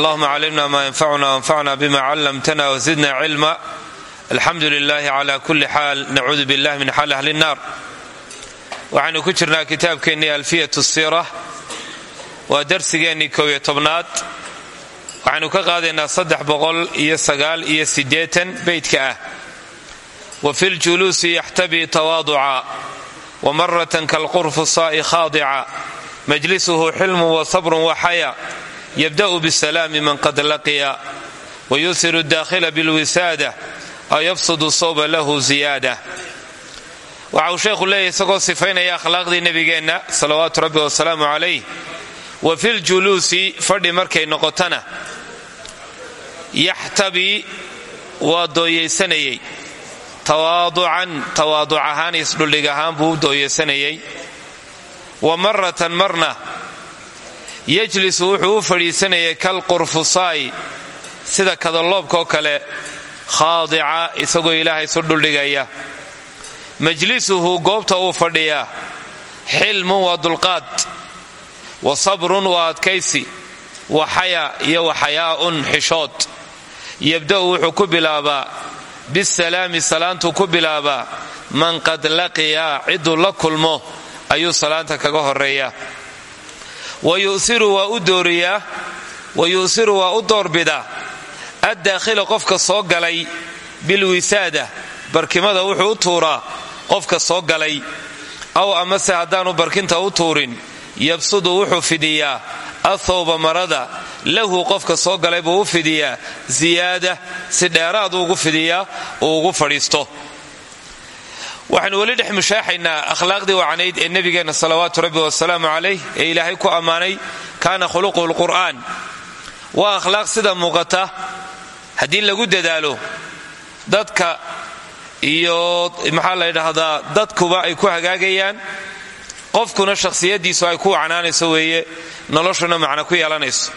allahuma calimna ma yanfacuna wanfacna bima callamtana wzidna cilma alxamdu lilahi cala kuli xaal nacuudu billahi min xaali ahli nnar waxaynu ku jirnaa kitaabkeennii alfiyat sira waa darsigeennii koob iyo tobnaad. Waxaynu ka qaadaynaa saddex boqol iyo sagaal iyo siddeetan beydka ah. Wa fi ljuluusi yaxtabii tawaaduca. Wa maratan kalqurfusaa'i khaadica. Majlisuhu xilmu wa sabrun waxaya yabda'u bisalaami man qad laqiya wayusiru daakhila bilwisaada aw yabsudu sawba lahu ziyaada waxa uu sheekhu leeyahy isagoo sifaynaya akhlaaqdii nebigeenna salawaatu rabbi wasalaamu calayh wa fi ljuluusi fadhi markay noqotana yaxtabii waa dooyeysanayey tawaaducan tawaaduc ahaan isdhuldhig ahaan buu u dooyeysanayey wa marna yejlisu wuxuu u fadhiisanayay kalqurfusaa'i sida kadaloobkaoo kale khaadica isagoo ilaahay isu dhuldhigaya. Majlisuhu goobta uu fadhiyaa xilmun waa dulqaad wa sabrun waa adkaysi wa xaya iyo wa xayaa'un xishood. Yabda'u wuxuu ku bilaabaa bisalaami salaantuu ku bilaabaa man qad laqiya cidduu la kulmo ayuu salaanta kaga horreeya wa yusiru waa u doorbidaa addaakhila qofka soo galay bilwisaada barkimada wuxuu u tuuraa qofka soo galay. Aw amase haddaanu barkinta u tuurin yabsudu wuxuu fidiyaa athawba marada. Lahu qofka soo galay buu u fidiyaa ziyaada si dheeraadu ugu fidiyaa uu ugu fadhiisto waxaynu weli dhex mushaaxaynaa akhlaaqdii wacnayd ee nebigeenna salawaatu rabbi wasalaamu calayh ee ilaahay ku ammaanay kaana khuluquhu lqur'aan waa akhlaaq sida muuqata. Haddii lagu dadaalo dadka iyo maxaa la ydhahdaa dadkuba ay ku hagaagayaan. Qofkuna shakhsiyadiisu ay ku wacnaanayso weeye noloshuna macna ku yeelanayso.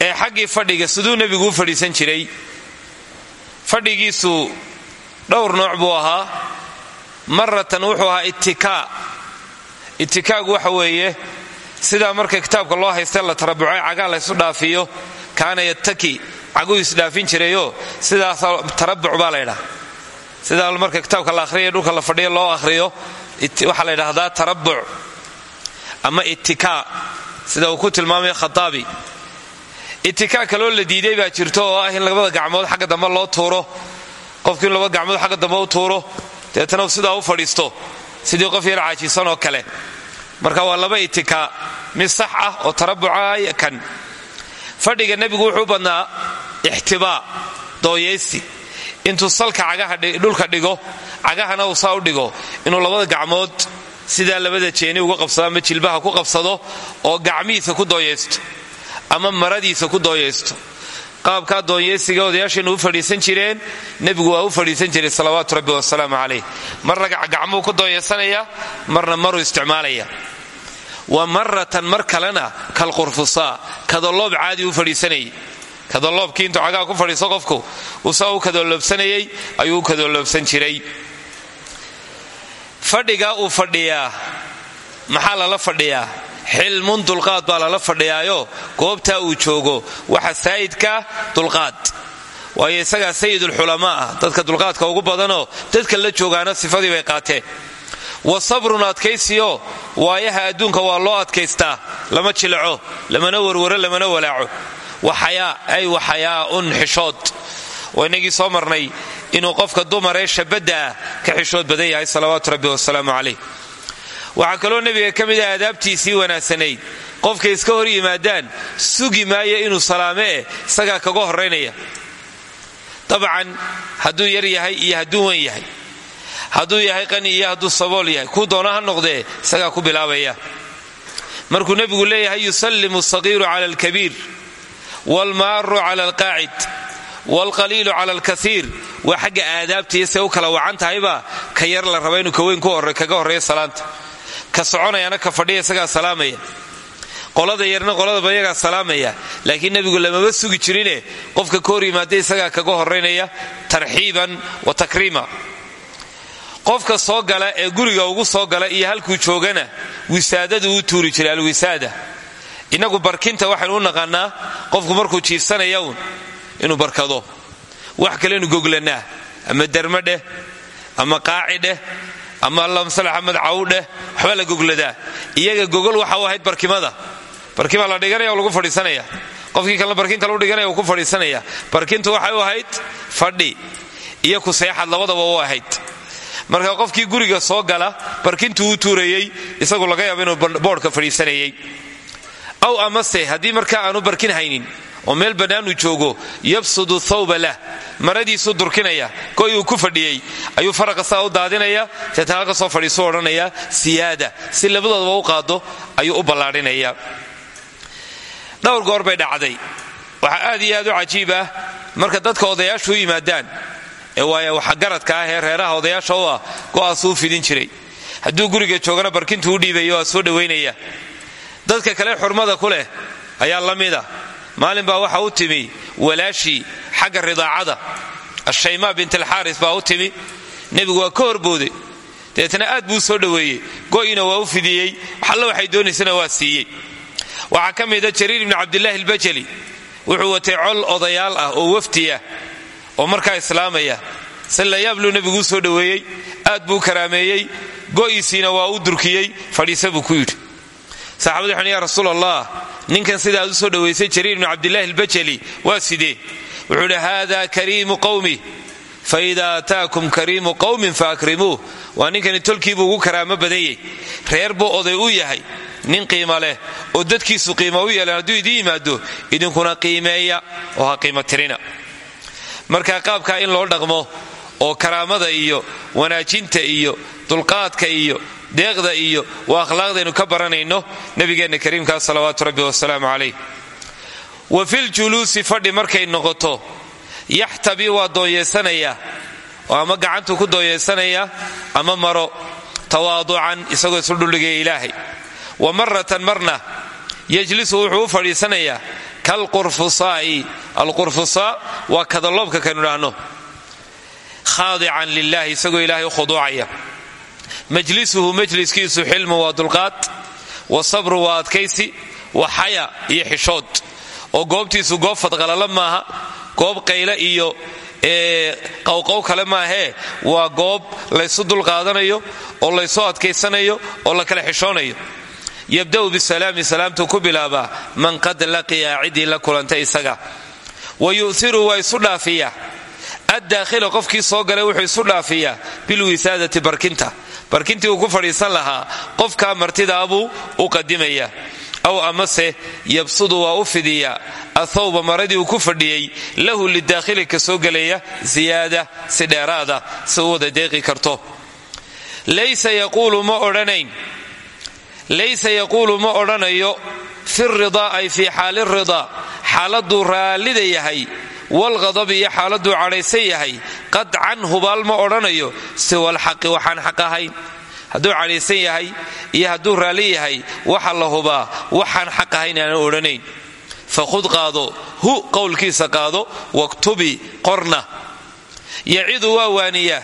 Ee xaggii fadhiga siduu nebigu u fadhiisan jiray fadhigiisu dhowr nooc buu ahaa. Maratan wuxuu ahaa ittikaa ittikaagu waxa weeye sidaa marka kitaabka loo haystee la tarabucay cagaa laysu dhaafiyo kaana yattaki caguu isdhaafin jirayoo sidaas tarabuc baa laydhaa sidaa marka kitaabka la ahriya dhulka la fadhiyo loo ahriyo waxaa la ydhahdaa tarabuc ama ittikaa sida uu ku tilmaamay khataabi ittikaa kaloo la diiday baa jirto oo ah in labada gacmood xagga dambe loo tuuro qofku in labada gacmood xagga dambe u tuuro deetana sidaa u fadhiisto sidii qof yar caajisan oo kale. Marka waa laba ittikaa mid sax ah oo tarabuca kan. Fadhiga nebigu wuxuu badnaa ixtibaa dooyaysi. Intuu salka dhulka dhigo cagahana uu saa u dhigo. Inuu labada gacmood sidaa labada jeeni uga qabsado ama jilbaha ku qabsado oo gacmihiisa ku dooyaysto ama maradiisa ku dooyaysto qaabkaa doonyeysiga odayaashaynu u fadhiisan jireen nebigu waa u fadhiisan jiray salawaatu rabbi wasalaamu calayh. Marna gacmuu ku dooyaysanaya marna maruu isticmaalaya. Wa maratan mar kalena kalqurfusaa kadoloob caadi u fadhiisanayay. Kadoloobkii intuu cagaha ku fadhiiso qofku usaa u kadoloobsanayay ayuu u kadoloobsan jiray. Fadhigaa uu fadhiyaa maxaa lala fadhiyaa xilmun dulqaad baa lala fadhiyaayo goobtaa uu joogo waxa saayidka dulqaad. Waayo isagaa sayidulxulamaa ah dadka dulqaadka ugu badanoo dadka la joogaana sifadii bay qaateen. Wa sabrun adkaysiyo waayaha adduunka waa loo adkaystaa lama jilaco lamana warwaro lamana walaaco. Waxayaa ay waxayaaun xishood. Waa inagii soo marnay inuu qofka dumaree shabadda ah ka xishood badan yahay salawaatu rabbi wasalaamu calayh waxaa kaloo nebiga ka mid ah aadaabtiisii wanaagsanayd. Qofkay iska hor yimaadaan sugi maayo inuu salaame eh isagaa kaga horaynaya dabcan hadduu yar yahay iyo hadduu wen yahay. Hadduu yahay qani iyo hadduu sabool yahay kuu doona ha noqdee isagaa ku bilaabaya. Markuu nebigu leeyahay yusallimu asagiiru cala alkabiir waalmaaru cala alqaacid waalqaliilu cala alkaiir waa xagga aadaabtaiyo se u kala wacan tahayba ka yar la raba inuu kaweyn kaga horreeya salaanta ka soconayaana ka fadhiya isagaa salaamaya. Qolada yarna qoladaba iyagaa salaamaya. Laakiin nebigu lamaba sugi jirine qofka ka hor yimaada isagaa kaga horaynaya tarxiiban wa takriima qofka soo gala ee guriga ugu soo gala iyo halkuu joogana wisaadadu u tuuri jiray alwisaada. Innagu barkinta waxaynu u naqaanaa qofku markuu jiifsanaya inuu barkado. Wax kalenu goglannaa ama derma dheh ama qaaci dheh ama allamsalax axmed caw dheh waxbaa la gogladaa iyaga gogol waxa u ahayd barkimada. Barkima la dhiganaya oo lagu fadhiisanaya. Qofkii kalena barkin kale u dhiganaya ku fadhiisanaya. Barkintu waxay u ahayd fadhi. Iyo kuseexad labadaba u ahayd. Marka qofkii guriga soo gala barkintuu u tuurayey isagu laga yaaba inuu boodhka fadhiisanayey. Aw amase haddii markaa aanu barkin haynin oo meel bannaanu joogo yabsudu thawba lah. Maradiisuu durkinaya goy uu ku fadhiyey ayuu faraqa saa u daadinaya deetna halka soo fadhiisuu odhanaya siyaada. Si labadoodaba u qaado ayuu u ballaadhinaya. Dhowr goor bay dhacday. Waxaa aad iyo aad u cajiib ah marka dadka odayaashu u yimaadaan ee waaya waxgaradka ah ee reeraha odayaasha u ah fidin jiray. Hadduu guriga joogana barkintuu u dhiibayo soo dhowaynaya dadka kale xurmada ku ayaa la mida maalin baa waxa u timi walaashii xagga ridaacada. Ashaymaa bint alxaaris baa u timi nebigu waa ka horbooday. Deetna aad buu soo dhoweeyey. Go'ina waa u fidiyey. Waxalla waxay doonaysana waa siiyey. Waxaa ka mida jariir ibni cabdilaahi albajali. Wuxuu watay col odayaal ah oo wafdiya oo markaa islaamaya. Si layaabluu nebiguu soo dhoweeyey. Aad buu karaameeyey. Go'iisiina waa u durkiyey. Fadhiisa buu ku yidhi. Saxabadu waxan ya rasuul allah ninkan sida aad u soo dhowaysay jariir ibnu cabdillahi albajali waa sidee? Wuxuu idhi haada kariimu qawmi faida ataakum kariimu qawmin faakrimuuh waa ninkani tolkiibuu ugu karaamo badanyey reer buu oday u yahay. Nin qiimo leh oo dadkiisu qiimo u yeelan hadduu idiin yimaado idinkuna qiimeeya oo ha qiimo tirina. Marka qaabkaa in loo dhaqmo oo karaamada iyo wanaajinta iyo dulqaadka iyo deeqda iyo waa akhlaaqdaynu ka baranayno nabigeenna kariimkaa salawaatu rabbi wasalaamu calayh. Wa filjuluusi fadhi markay noqoto yaxtabi waa doonyeysanayaa oo ama gacantuu ku doonyeysanayaa ama maro tawaaducan isagoo isu dhuldhigaya ilaahay. Wa maratan marna yejlisu wuxuu u fadhiisanayaa kalqurfusaa'i alqurfusaa waa kadaloobka kanu idhaahno. Khaadican lilahi isagoo ilaahay u majlisuhu majliskiisu xilmu waa dulqaad wa sabru waa adkaysi wa xaya iyo xishood. Oo goobtiisu goob fadqalala maaha goob qayle iyo qowqow kale maahee waa goob laysu dulqaadanayo oo laysu adkaysanayo oo la kala xishoonayo. Yabda'u bisalaami salaamtuu ku bilaabaa man qad laqiya ciddii la kulantay isaga. Wa yu'iru waa isu dhaafiya addaakhila qofkii soo galay wuxuu isu dhaafiyaa bilwisaadati barkinta barkintii uu ku fadhiisan lahaa qofkaa martidaabuu u qadimaya aw amase yabsudu waa u fidiyaa athawba maradii uu ku fadhiyey lahu lidaakhili ka soo gelaya siyaada si dheeraada si u wada deeqi karto laysa yaquulu ma odhanayo fi ridaa ay fii xaali ridaa xaaladuu raallida yahay walqadabi iyo xaaladuu cadhaysan yahay. qadcan hubaal ma odhanayo. siwalxaqi waxaan xaq ahayn hadduu cadhaysan yahay iyo hadduu raalli yahay waxa la hubaa waxaan xaq ahayn aana odhanayn. Fakhud qaado. Hu qowlkiisa qaado. Waktubi qorna. Yacidu waa waaniyaa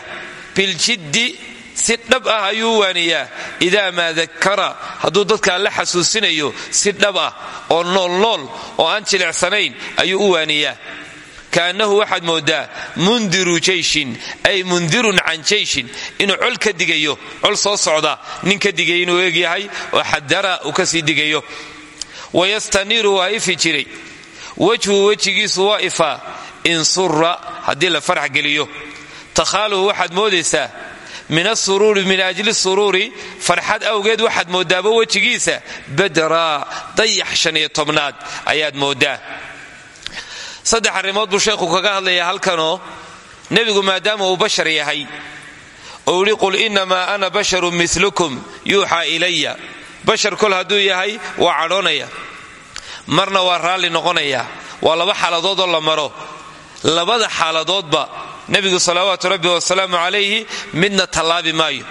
biljiddi si dhab ah ayuu waaniyaa idaa maa dakara hadduu dadkaa la xasuusinayo si dhab ah oo noolnool oo aan jilicsanayn ayuu u waaniyaa kaannahu waxaad moodaa mundiru jeyshin ay mundirun can jeyshin inuu col ka digayo col soo socda nin ka digaya inuu eegyahay oo xadara uu ka sii digayo. Wayastaniiru waa ifi jiray. Wejhu wejigiisu waa ifaa in sura haddii la farax geliyo. Takhaaluhu waxaad moodaysaa min asuruuri min ajli suruuri farxad awgeed waxaad moodaaba wejigiisa badraa dayax shan iyo tobnaad ayaad moodaa saddex arrimood buu sheekhu kaga hadlayaa halkanoo nebigu maadaama uu bashar yahay. Oo yidhi qul innamaa ana basharun milukum yuuxaa ilaya bashar kol hadduu yahay waa cadhoonaya. Marna waa raalli noqonaya. Waa laba xaaladoodoo la maro. Labada xaaladoodba nebigu salawaatu rabbi wasalaamu calayhi midna tallaabi maayo.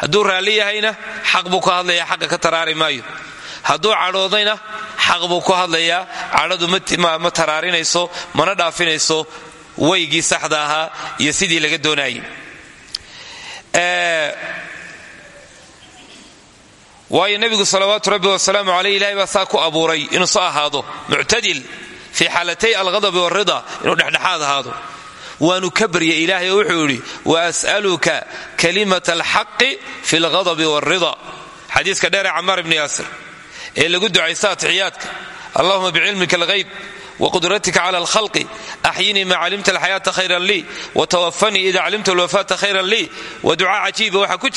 Hadduu raalli yahayna xaq buu ka hadlayaa xaqa ka taraari maayo hadduu cadhoodayna xaq buu ku hadlayaa. Cadhadu ma taraarinayso mana dhaafinayso weygii saxda ahaa iyo sidii laga doonayay waayo nebigu salawaatu rabbi wasalaamu caleyh ilahay baa saa ku abuuray inuu soo ahaado. Muctadil fii xaalatay alghadabi walrida inuu dhexdhexaad ahaado. Waanu ka baryay ilaahay oo wuxuu yidhi wa as'aluka kalimata alxaqi fi lghadabi walrida xadiiska dheere camaar ibni yaasir ee lagu ducaysta atixiyaadka allahuma bicilmika alghayb wqudratika cla alkhalqi. Axyinii maa calimta alxayaata khayran lii watawafanii ida calimta alwafaata khayran lii wa ducaa cajiiba waxaa ku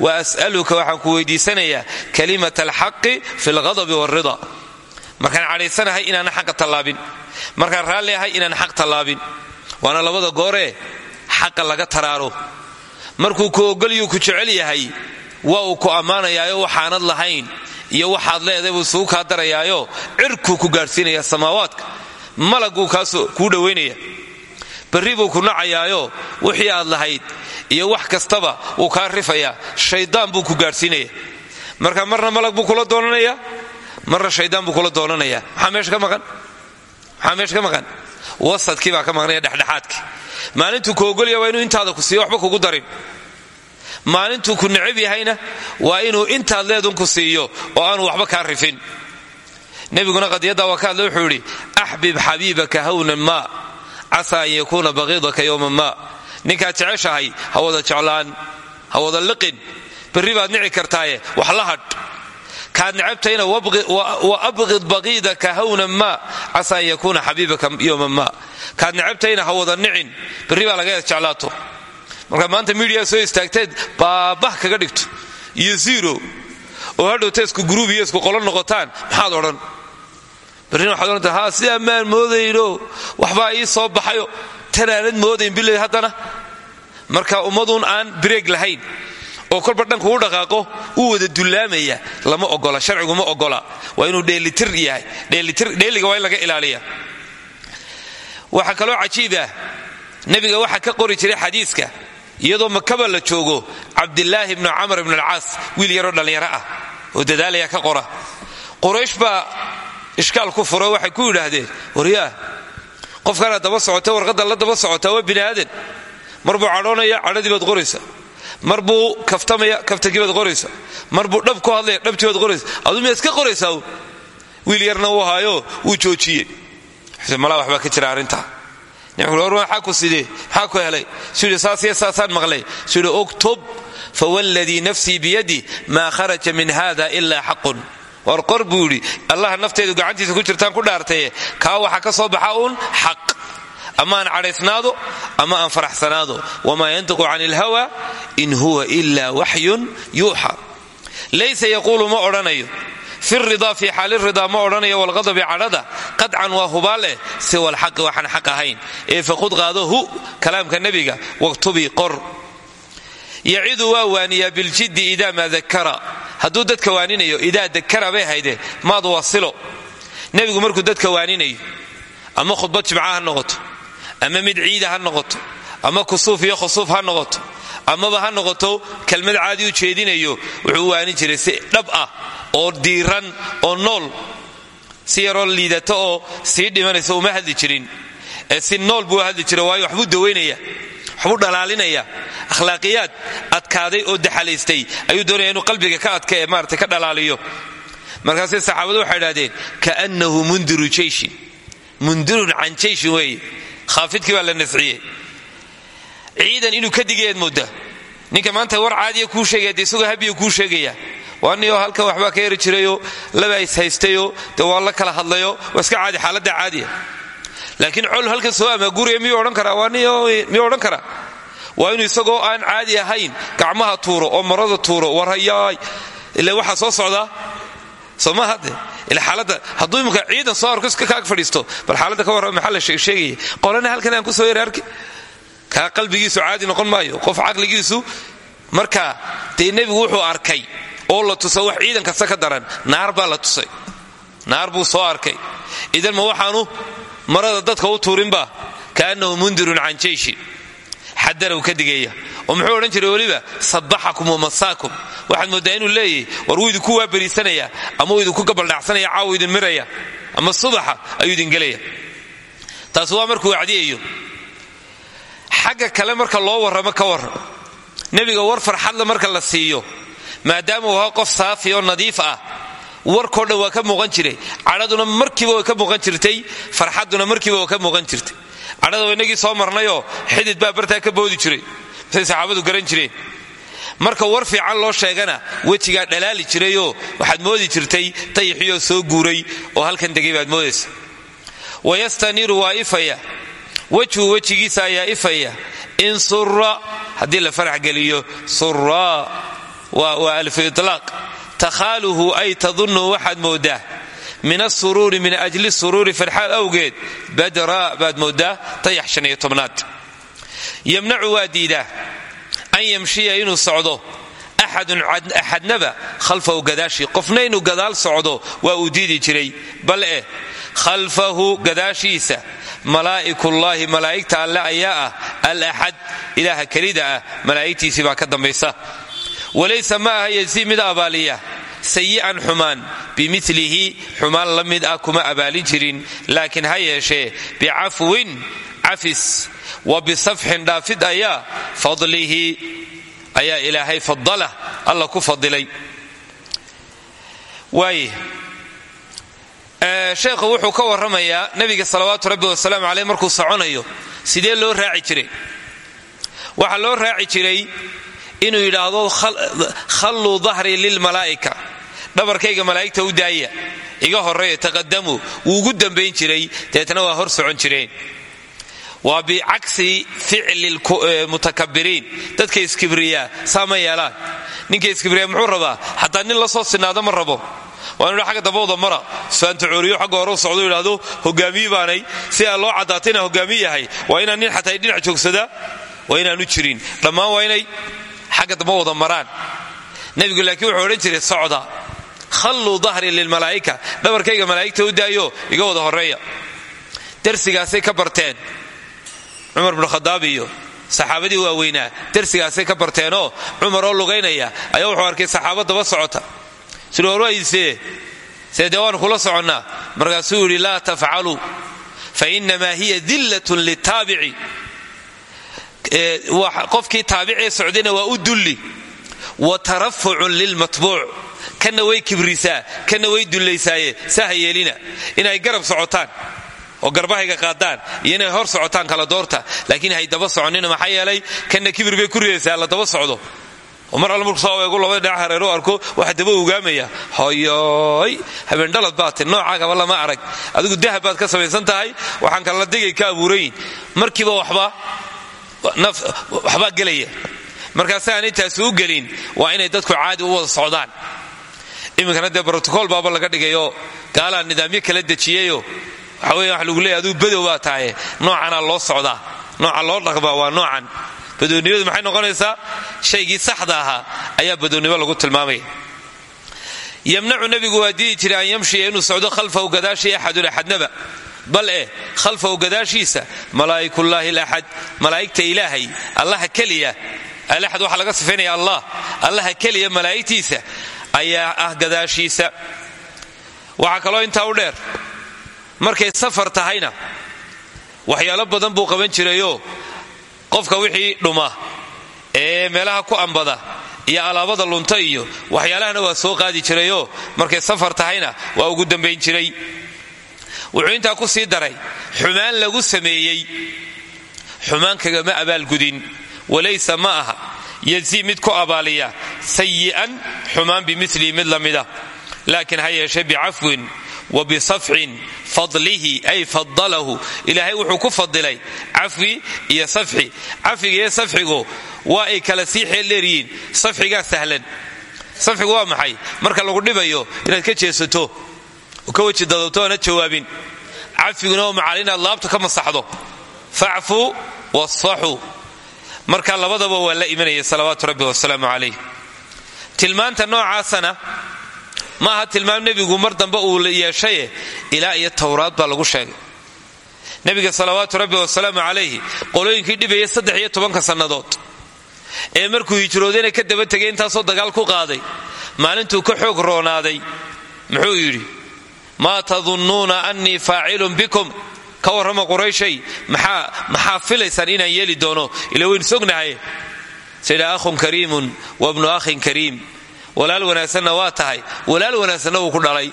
wa as'aluka waxaan ku weydiisanayaa kalimata alxaqi fi lghadabi walrida markaan cadhaysanahay inaanan xaqa tallaabin. Markaan raalli ahay inaanan xaq tallaabin. Waana labada gooree xaqa laga taraaro. Markuu ku ku jecel yahay waa uu ku ammaanayaayo waxaanad lahayn iyo waxaad leedahay buu isugu kaa darayaayo cirkuu ku gaadhsiinaya samaawaadka. Malaguu kaasoo kuu dhowaynaya berri buu ku nacayaayo wixii aad lahayd iyo wax kastaba wuu kaa rifayaa. Shaydaan buu ku gaadhsiinaya. Marka marna malag buu kula doonanayaa marna shaydaan buu kula doonanayaa maxaa meesha ka maqan? Maxaa ka maqan? Wasadkii baa ka maqnaya dhexdhexaadkii. Maalintuu ku ogolya waa inuu intaada ku siiyo waxba kugu darin maalintuu ku necab yahayna waa inuu intaad leedun ku siiyo oo aanu waxba kaa rifin. Nebiguna qadiyadda waa ka hadle wuxuu yidhi axbib xabiibaka hawnan ma casaa an yakuuna baqiidaka yowman ma. Ninkaad jeceshahay ha wada jeclaan ha liqin berri baad nici kartaaye wax la hadh. Kaad necabtayna wa abqid baqiidaka hawnan ma casa an yakuuna xabiibaka yowman ma. Kaad necabtayna nicin berri baa laga jeclaato markaa maanta midiya soo istaagteed baabah kaga dhigto. Iyo zero. Oo hadhowta isku gruub iyo isku qolo noqotaan maxaad odhan? Barrin waxaad odhanta ha sidaa maan moodayno waxbaa ii soo baxayo. Tanaanad moodayn bilay haddana. Marka ummaduun aan bireeg lahayn oo kolba u dhaqaaqo uu wada dullaamaya. Lama ogola sharcigu ma ogola waa inuu dheelitir yahay. Dheeliga waa in laga ilaaliya waxaa kaloo cajiib ah. Nebiga waxaa ka qori jiray xadiiska iyadoo makaba la joogo cabdilaahi bnu camr bn alcaas wiil yaroo dhallinyaro ah oo dadaalaya ka qora. Quraysh baa ishkaal ku furo waxay ku yidhaahdeen waryaa qofkaanaad daba socota warqadda la daba socotaa waa bini aadan. Mar buu cadhoonaya cadhadii qoraysa. Mar buu kaftamaya kaftankii baad qoraysa. Mar buu dhab ku hadlaya dhabtii baad qoraysa. Aduu miyaad iska qoraysaa? Wiil yarna uu haayo wuu joojiyey. Malaa waxbaa ka jira arrintaa saasaan maqlay uktub fawalladii nafsii biyadi maa kharaja min hada ilaa xaqun war qor buu yidhi allaha nafteedu gacantiisa ku jirtaan ku dhaartaye kaa waxaa ka soo baxa uun xaq ama aan cadhaysnaado ama aan faraxsanaado wamaa yantiqu can ilhawa in huwa ila waxyun yuuxa laysa ma odhanayo fi ridaa fi xaali ridaa ma odhanayo walqadabi cadhada qadcan waa hubaaleh siwa alxaqi waxaan xaq ahayn ee faqud qaado hu kalaamka nebiga waktubii qor yacidu waa waaniyaa biljiddi idaa maa dakara hadduu dadka waaninayo idaa dakara bay hayde maad wasilo nebigu markuu dadka waaninayo ama khudbad jimca ha noqoto ama mid ciida ha noqoto ama kusuuf iyo khusuuf ha noqoto amaba ha noqoto kelmad caadi u jeedinayo wuxuu u jiray si dhab ah oo diiran oo nool. Si yaroo liidata oo sii dhimanaysa uma hadli jirin. Ee si nool buu hadli jira waayo waxbuu dawaynaya waxbuu dhalaalinaya. Akhlaaqiyaad adkaaday oo daxalaystay ayuu doonaya inuu qalbiga ka adka ee ka dhalaaliyo. Markaasay saxaabadu waxay idhahdeen kaannahu mundiru jeyshin mundirun can jeyshin weeye. Khaafidkii baa la nasciyey. Inuu ka digayaad mooda ninka maanta war caadiya kuu sheegaya de isagoo habiya kuu sheegaya waaniyo halkan waxbaa ka yari jirayoo laba is haystayoo dee waa la kala hadlayo waa caadi xaaladda caadiya. Laakiin col halkan soo amaaguraya miyuu odhan karaa? Miyuu odhan karaa? Waa inuu isagoo aan caadi ahayn gacmaha tuuro oo marada tuuro warhayaay ila waxaa soo socdaa hadde? Ila xaaladda hadduu imika ciidan soo arko kaag fadhiisto. Bal xaaladda ka warrama maxaa la sheegaya qolana halkan aan ku soo yara arki. Kaa qalbigiisu caadi noqon maayo qof caqligiisu marka dee nebigu wuxuu arkay oo la tusa wax ciidan kasta ka daran naar baa la tusay. Naar buu soo arkay. Idan ma waxaanu marada dadka u tuurinba kaannahu mundirun can jeyshi xadaraw ka digeeya. Oo muxuu odhan jiray weliba? Sabaxakum wamasaakum waxaad mooddaa inuu leeyahy war wuu idinku waaberiisanaya ama uu idinku gabaldhacsanaya caawu idin miraya ama subaxa ayuu idin gelaya taasi waa markuu wacdiyayo xagga kale marka loo warramo ka warram nebiga war farxadla marka la siiyo maadaama uu ahaa qof saafi oo nadiif ah. Warkoo dhan waa ka muuqan jiray. Cadhaduna markiiba way ka muuqan jirtay. Farxadduna markiiba waa ka muuqan jirtay. Cadhada waa inagii soo marnayoo xidid baa bartaa ka boodi jiray. Say saxaabadu garan jireen. Marka war fiican loo sheegana wejigaa dhalaali jirayoo waxaad moodi jirtay tayixiyoo soo guuray oo halkan degay baad moodaysa wayastaniiru waa ifaya. Wejhu wejigiisa ayaa ifaya. In sura haddii la farax geliyo sura waa alfu ilaaq takhaaluhu ay tadunnu waxaad moodaa. Min asuruuri min ajli suruuri farxaad awgeed. Badra baad moodaa tayax shan iyo tobnaad. Yamnacu waa diidaa. An yamshiya inuu socdo. Axadnaba khalfahu gadaashii qofna inuu gadaal socdo waa uu diidi jiray. Bal eh khalfahu gadaashiisa malaa'ikullaahi malaa'igta alle ayaa ah al axad ilaaha kelida ah malaa'igtiisii baa ka dambaysa walaysa ma aha yasii mid abaaliya. Sayi'an xumaan. Bimilihi xumaan la mid ah kuma abaalin jirin. Laakiin ha yeeshee bicafwin cafis wa bisafxin dhaafid ayaa fadlihi ayaa ilaahay fadala alla ku fadilay. Waaye sheekhu wuxuu ka warramayaa nabiga salawaatu rabbi wasalaamu caleyh markuu soconayo. Sidee loo raaci jiray? Waxaa loo raaci jiray inuu yidhaahdo khalluu dahrii lilmalaa'ika dhabarkayga malaa'igta u daaya. Iga horreeya taqadamuu wuu ugu dambayn jiray deetna waa hor socon jireen. Waa bicagsi ficli mutakabiriin dadka iskibriyaa saa ma yeelaan. Ninka iskibriya muxuu rabaa? Xataa nin la soo sinaado ma rabo. Waa inu agga dambawda mara. Faantacooriyo xagga hore socdo yidhaahdo hogaamiye baanay. Si aan loo caddaata inaan hogaamiye inaan nin xataa dhinac joogsada? Waa inaanu jirin. Dhammaan waa inay xagga damba wada maraan. Nebigu laakiin wuxuu odhan jiray socda. Khalluu dahri lilmalaa'ika. Dhabarkayga malaa'igta u daayo iga wada horreeya. Darsigaasay ka barteen. Cumar bnu khadaab iyo saxaabadii waaweynaa darsigaasay ka barteenoo cumar oo lugaynaya ayaa wuxuu arkay saxaaba daba socota. Siduu horwaysee see dee waanu kula soconnaa. Markaasuu yidhi laa tafcaluu fa innamaa hiya dillatun litaabici qofkii taabicee socdayna waa u dulli. Wa tarafucun lilmatbuuc kana way kibrisaa kana way dullaysaaye saha inay garab socotaan oo garbahayga qaadaan inay hor socotaan kala doorta. Laakiin hay daba soconina maxaa yeelay kana kibir bay ku ridaysaa la daba socdo. Oo mar alle marku soo eegu labada dhinac arko waxa daba ogaamaya hoyoy habeendhalad baate noocaagaba lama arag. Adigu dahab baad ka samaysan waxaan kalala digay ka abuurayin markiiba waxba waxbaa gelaya. Markaasi aan intaasi u gelin waa inay dadku caadi u wada socdaan. Iminkana dee brotocool baaba laga dhigayoo gaalaa nidaamyo kala dejiyeyoo waxa weya wax lagu leeya aduu badow baa tahaye noocanaa loo socdaa. Nooca loo dhaqbaa waa noocan. Badownimadu maxay noqonaysaa? Shaygii saxda ahaa ayaa badownimo lagu tilmaamaya yamnacu nebigu waa diidi jiray an yamshiya inuu socdo khalfahu gadaashii axadun axadnaba bal eh khalfahu gadaashiisa malaa'ikullaahi alaxad malaa'igta ilaahay allaha keliya alaxad waxaa laga sifaynaya allah allaha keliya malaa'igtiisa ayaa ah gadaashiisa waxaa kaloo intaa u dheer markay safar tahayna waxyaalo badan buu qaban jirayoo qofka wixii dhuma ee meelaha ku ambada iyo alaabada lunta iyo waxyaalahana waa soo qaadi jirayoo markay safar tahayna waa ugu dambayn jiray wuxuu intaa ku sii daray xumaan lagu sameeyey. Xumaan kagama abaalgudin walaysa ma aha. Yasii mid ku abaaliya sayi'an xumaan bimilihi mid la mida. Laakiin ha yeeshe bicafwin wa bisafcin fadlihi ay fadalahu ilaahay wuxuu ku fadilay cafwi iyo safxi. Cafwiga iyo safxigu waa ay kala sii xeeldheeryihiin safxigaa sahlan. Safxigu waa maxay? Marka lagu dhibayo inaad ka jeesato ka weji dadabto aana jawaabin. Cafiguna oo macaali inaad laabta ka masaxdo. Facfu wasfaxu marka labadaba waa la imanaya salawaatu rabbi wasalaamu calayh. Tilmaanta noocaasana ma aha tilmaam nebigu mar dambe uu yeeshaye ilaa iyo towraad baa lagu sheegay. Nebiga salawaatu rabbi wasalaamu calayhi qolooyinkii dhibaya saddex iyo tobanka sannadood. Ee markuu hijroodayna ka daba tegay intaasoo dagaal ku qaaday. Maalintuu ka xoog roonaaday. Muxuu yidhi maa tadunnuuna annii faacilun bikum. Ka warrama qurayshay maxaa filaysaan inaan yeeli doono? Ila waynu sognahay sayidha ahun kariimun wa bnu akhin kariim. Walaal wanaagsanna waa tahay. Walaal wanaagsanna wuu ku dhalay.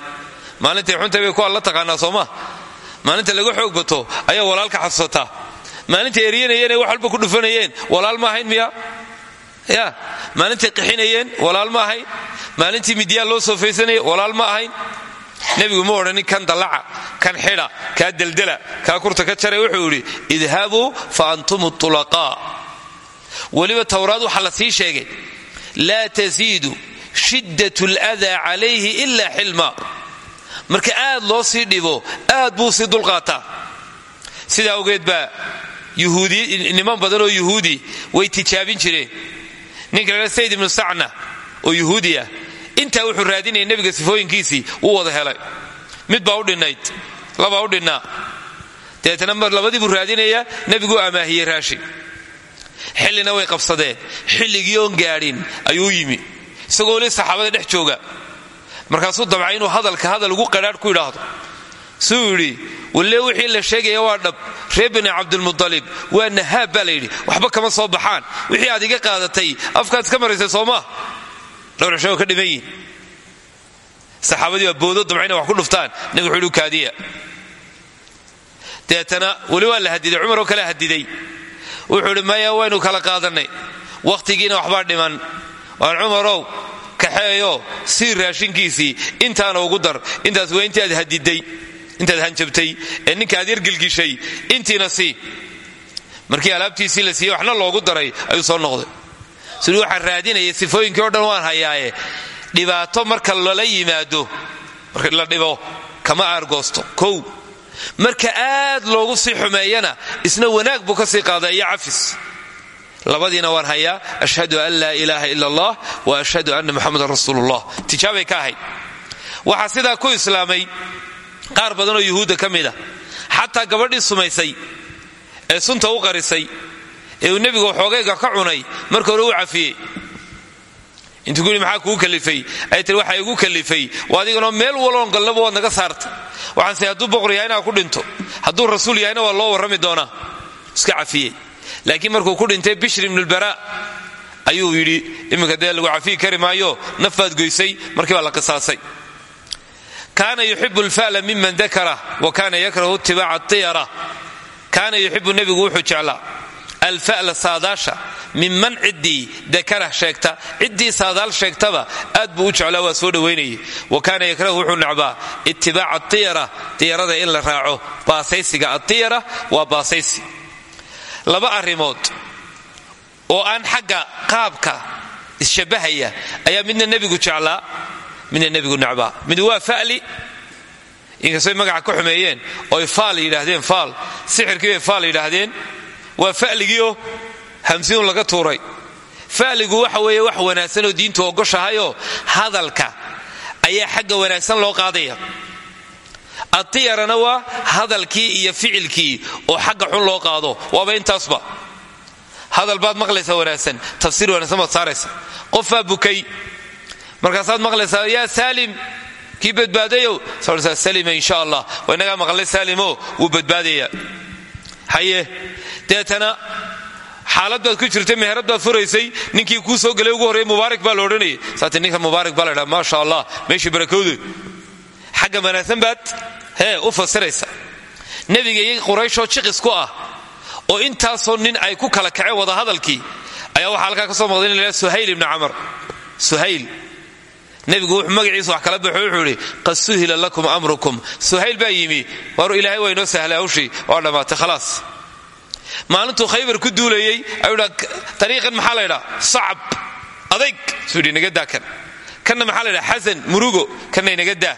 Maalintay xuntay bay ku alla taqaanaa sooma maalinta laga xoog bato ayaa walaalka xasuusataa maalintay eryanayeen wax walba ku dhufanayeen. Walaal ma ahayn miya ya. Maalintay qixinayeen walaal ma ahayn. Maalintii midyaa loo soofaysanaya walaal ma ahayn nebigu ma odhanin kan dallaca kan xidha kaa deldela kaa kurta ka jaray wuxuu idhi idhabuu fa antum tulaqaa weliba towraad waxaa la sii sheegay laa tasiidu shiddat ladaa calayhi ila xilma. Marka aad loo sii dhibo aad buu sii dulqaataa. Sidaa awgeed baa niman badan oo yuhuudi way tijaabin jireen. Ninka la sayd ibnu sacna oo yuhuudi ah intaa wuxuu raadinaya nebiga sifooyinkiisii wuu wada helay. Mid baa u dhinnayd labaa u dhinnaa dabeetana mar labadii buu raadinayaa nebiguu amaahiyey raashin xillina way qabsadeen xilligii oon gaadhin ayuu yimi. Isagoo weli saxaabada dhex jooga. Markaasuu dabcay inuu hadalka hadal ugu qadhaadh ku yidhaahdo. Suu yidhi walle wixii la sheegaya waa dhab. Reer bani cabdilmutalib waa nahaab baa la waxba kama soo baxaan. Wixii aad iga qaadatay afkaad iska maraysay soomaa dhowr cisho ka dhiman yihiin saxaabadii waa boodo dabcayna wax ku dhuftaan. Nabi wuxuu yidhi kaadiya. Deetana weli waa la hadiday cumar oo kale hadiday. Wuxuu idhi maya waynu kala qaadannay. Wakhtigiina waxbaa dhiman. Waan cumarow kaxeeyo sii raashinkiisii. Intaana ugu dar. Intaas waa hadiday intaad hanjabtay ee ninka aad yargilgishay intiina sii. Markii alaabtiisii la siiyey waxna loogu daray ayuu soo noqday siduu waxaa raadinaya sifooyinkii o dhan waan hayaaye. Dhibaato marka lala yimaado la dhibo kama aargoosto. Kow marka aad loogu sii xumeeyana isna wanaag buu ka sii qaada iyo cafis. Labadiina waan hayaa ashhadu an laa ilaaha ila allah wa ashhadu anna muxamadan rasuulullah tijaabay ka ahayd. Waxaa sidaa ku islaamay qaar badanoo yuhuudda ka mid a xataa gabadhii sumaysay ee sunta u qarisay ee uu xoogayga ka cunay marka hore u cafiyey. Intuu ku yidhi maxaa kuu kalifay? Ay tiri waxaa igu kalifay. Waa meel waloon galnaba waad naga saarta. Waxaan say hadduu boqor yahayna ku dhinto. Hadduu rasuul yahayna waa loo warrami doonaa iska cafiyey. Laakiin markuu ku dhintay bishr ibnulbara ayuu yidhi iminka dee lagu cafiyi kari maayo nafaad goysay markii baa la qisaasay. Kaana yuxibu lfa'la miman dakara wa kaana yakrahu itibaaca tiyara kaana yuxibu nebigu wuxuu jeclaa alfa'la saadaasha minman ciddii dakara sheegta ciddii saadaal sheegtaba aad buu u jeclaa waa soo dhowaynayay wa kaana yakrahu wuxuu necbaa itibaaca tiyara tiyarada in la raaco baasaysiga atiyara waa baasaysi laba arrimood oo aan xagga qaabka isshabbahaya ayaa midna nebigu jeclaa midna nebigu necbaa mid waa fa'li inkastoy magaca ka xumeeyeen oy faal yidhaahdeen faal sixirkii faal yidhaahdeen waa fa'ligiioo hamsiun laga tuuray. Fa'ligu waxa weeye wax wanaagsanoo diintu ogoshahayoo hadalka ayaa xagga wanaagsan loo qaadaya. Atiyarana waa hadalkii iyo ficilkii oo xagga xun loo qaado. Waaba intaasba. Hadal baad maqlaysaa wanaagsan tafsiir wanaagsan baad saaraysa qofbaa bukay. Markaasaad maqlaysaa yaa saalim kii badbaadayow saa salima insha allah. Waa inagaa maqlay saalimo wuu badbaadaya haye deetana xaalad baad ku jirtay meherad baad furaysay ninkii kuu soo gelay ugu horreey mubaarak baa la odhanayay. Saati ninka mubaarak baa la ydhaha maasha allah meeshii barakowde xagga wanaagsan baad hee u fasiraysa. Nebiga iyo qurayshoo jiqis ku ah oo intaasoo nin ay ku kala kaceen wada hadalkii ayaa waxaa halkaa ka soo maqday in la suhayl ibni camar. Suhayl nebigu wuxuu magaciisa wax kala baxo wuxuu idhi qad suhila lakum amrukum. Suhayl baa yimi waaru ilaahay waa inoo sahlay hawshii waa dhammaatay khalaas. Maalintuu khaybar ku duulayey ayuu dha dariiqan maxaa la ydhaa sacab adayg. Suu yidhi naga daa kan. Kanna maxaa murugo. Kanna inaga daa.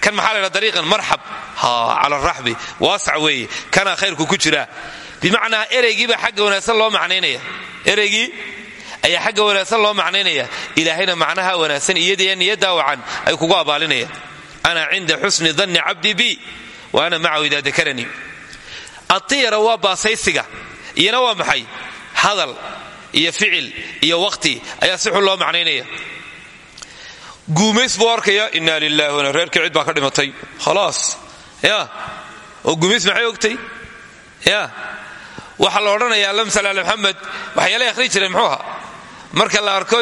Kan maxaa la ydhaa dariiqan marxab. Cala raxbi. Waasac weeye. Kanaa khayrku ku jiraa. Bimacnaa ereygiibaa xagga wanaagsan loo macnaynaya ereygii ayaa xagga wanaagsan loo macnaynaya. ilaahayna macnaha wanaagsan iyadaiyo niyaddaa wacan ay kugu abaalinayaan. Ana cinda xusni danni cabdi bi wa ana macahu idaa dakaranii. Atiyara waa baasaysiga iyana waa maxay? Hadal iyo ficil iyo waqti ayaa si xun loo macnaynaya. Guumays buu arkaya inna lilahi wana reerkii cid baa ka dhimatay. Khalaas. Ya. Oo guumays maxay ogtay? Ya. Waxaa la odhanayaa lamsal ala maxamed waxyaalay akhri jireen muxuu ahaa marka la arko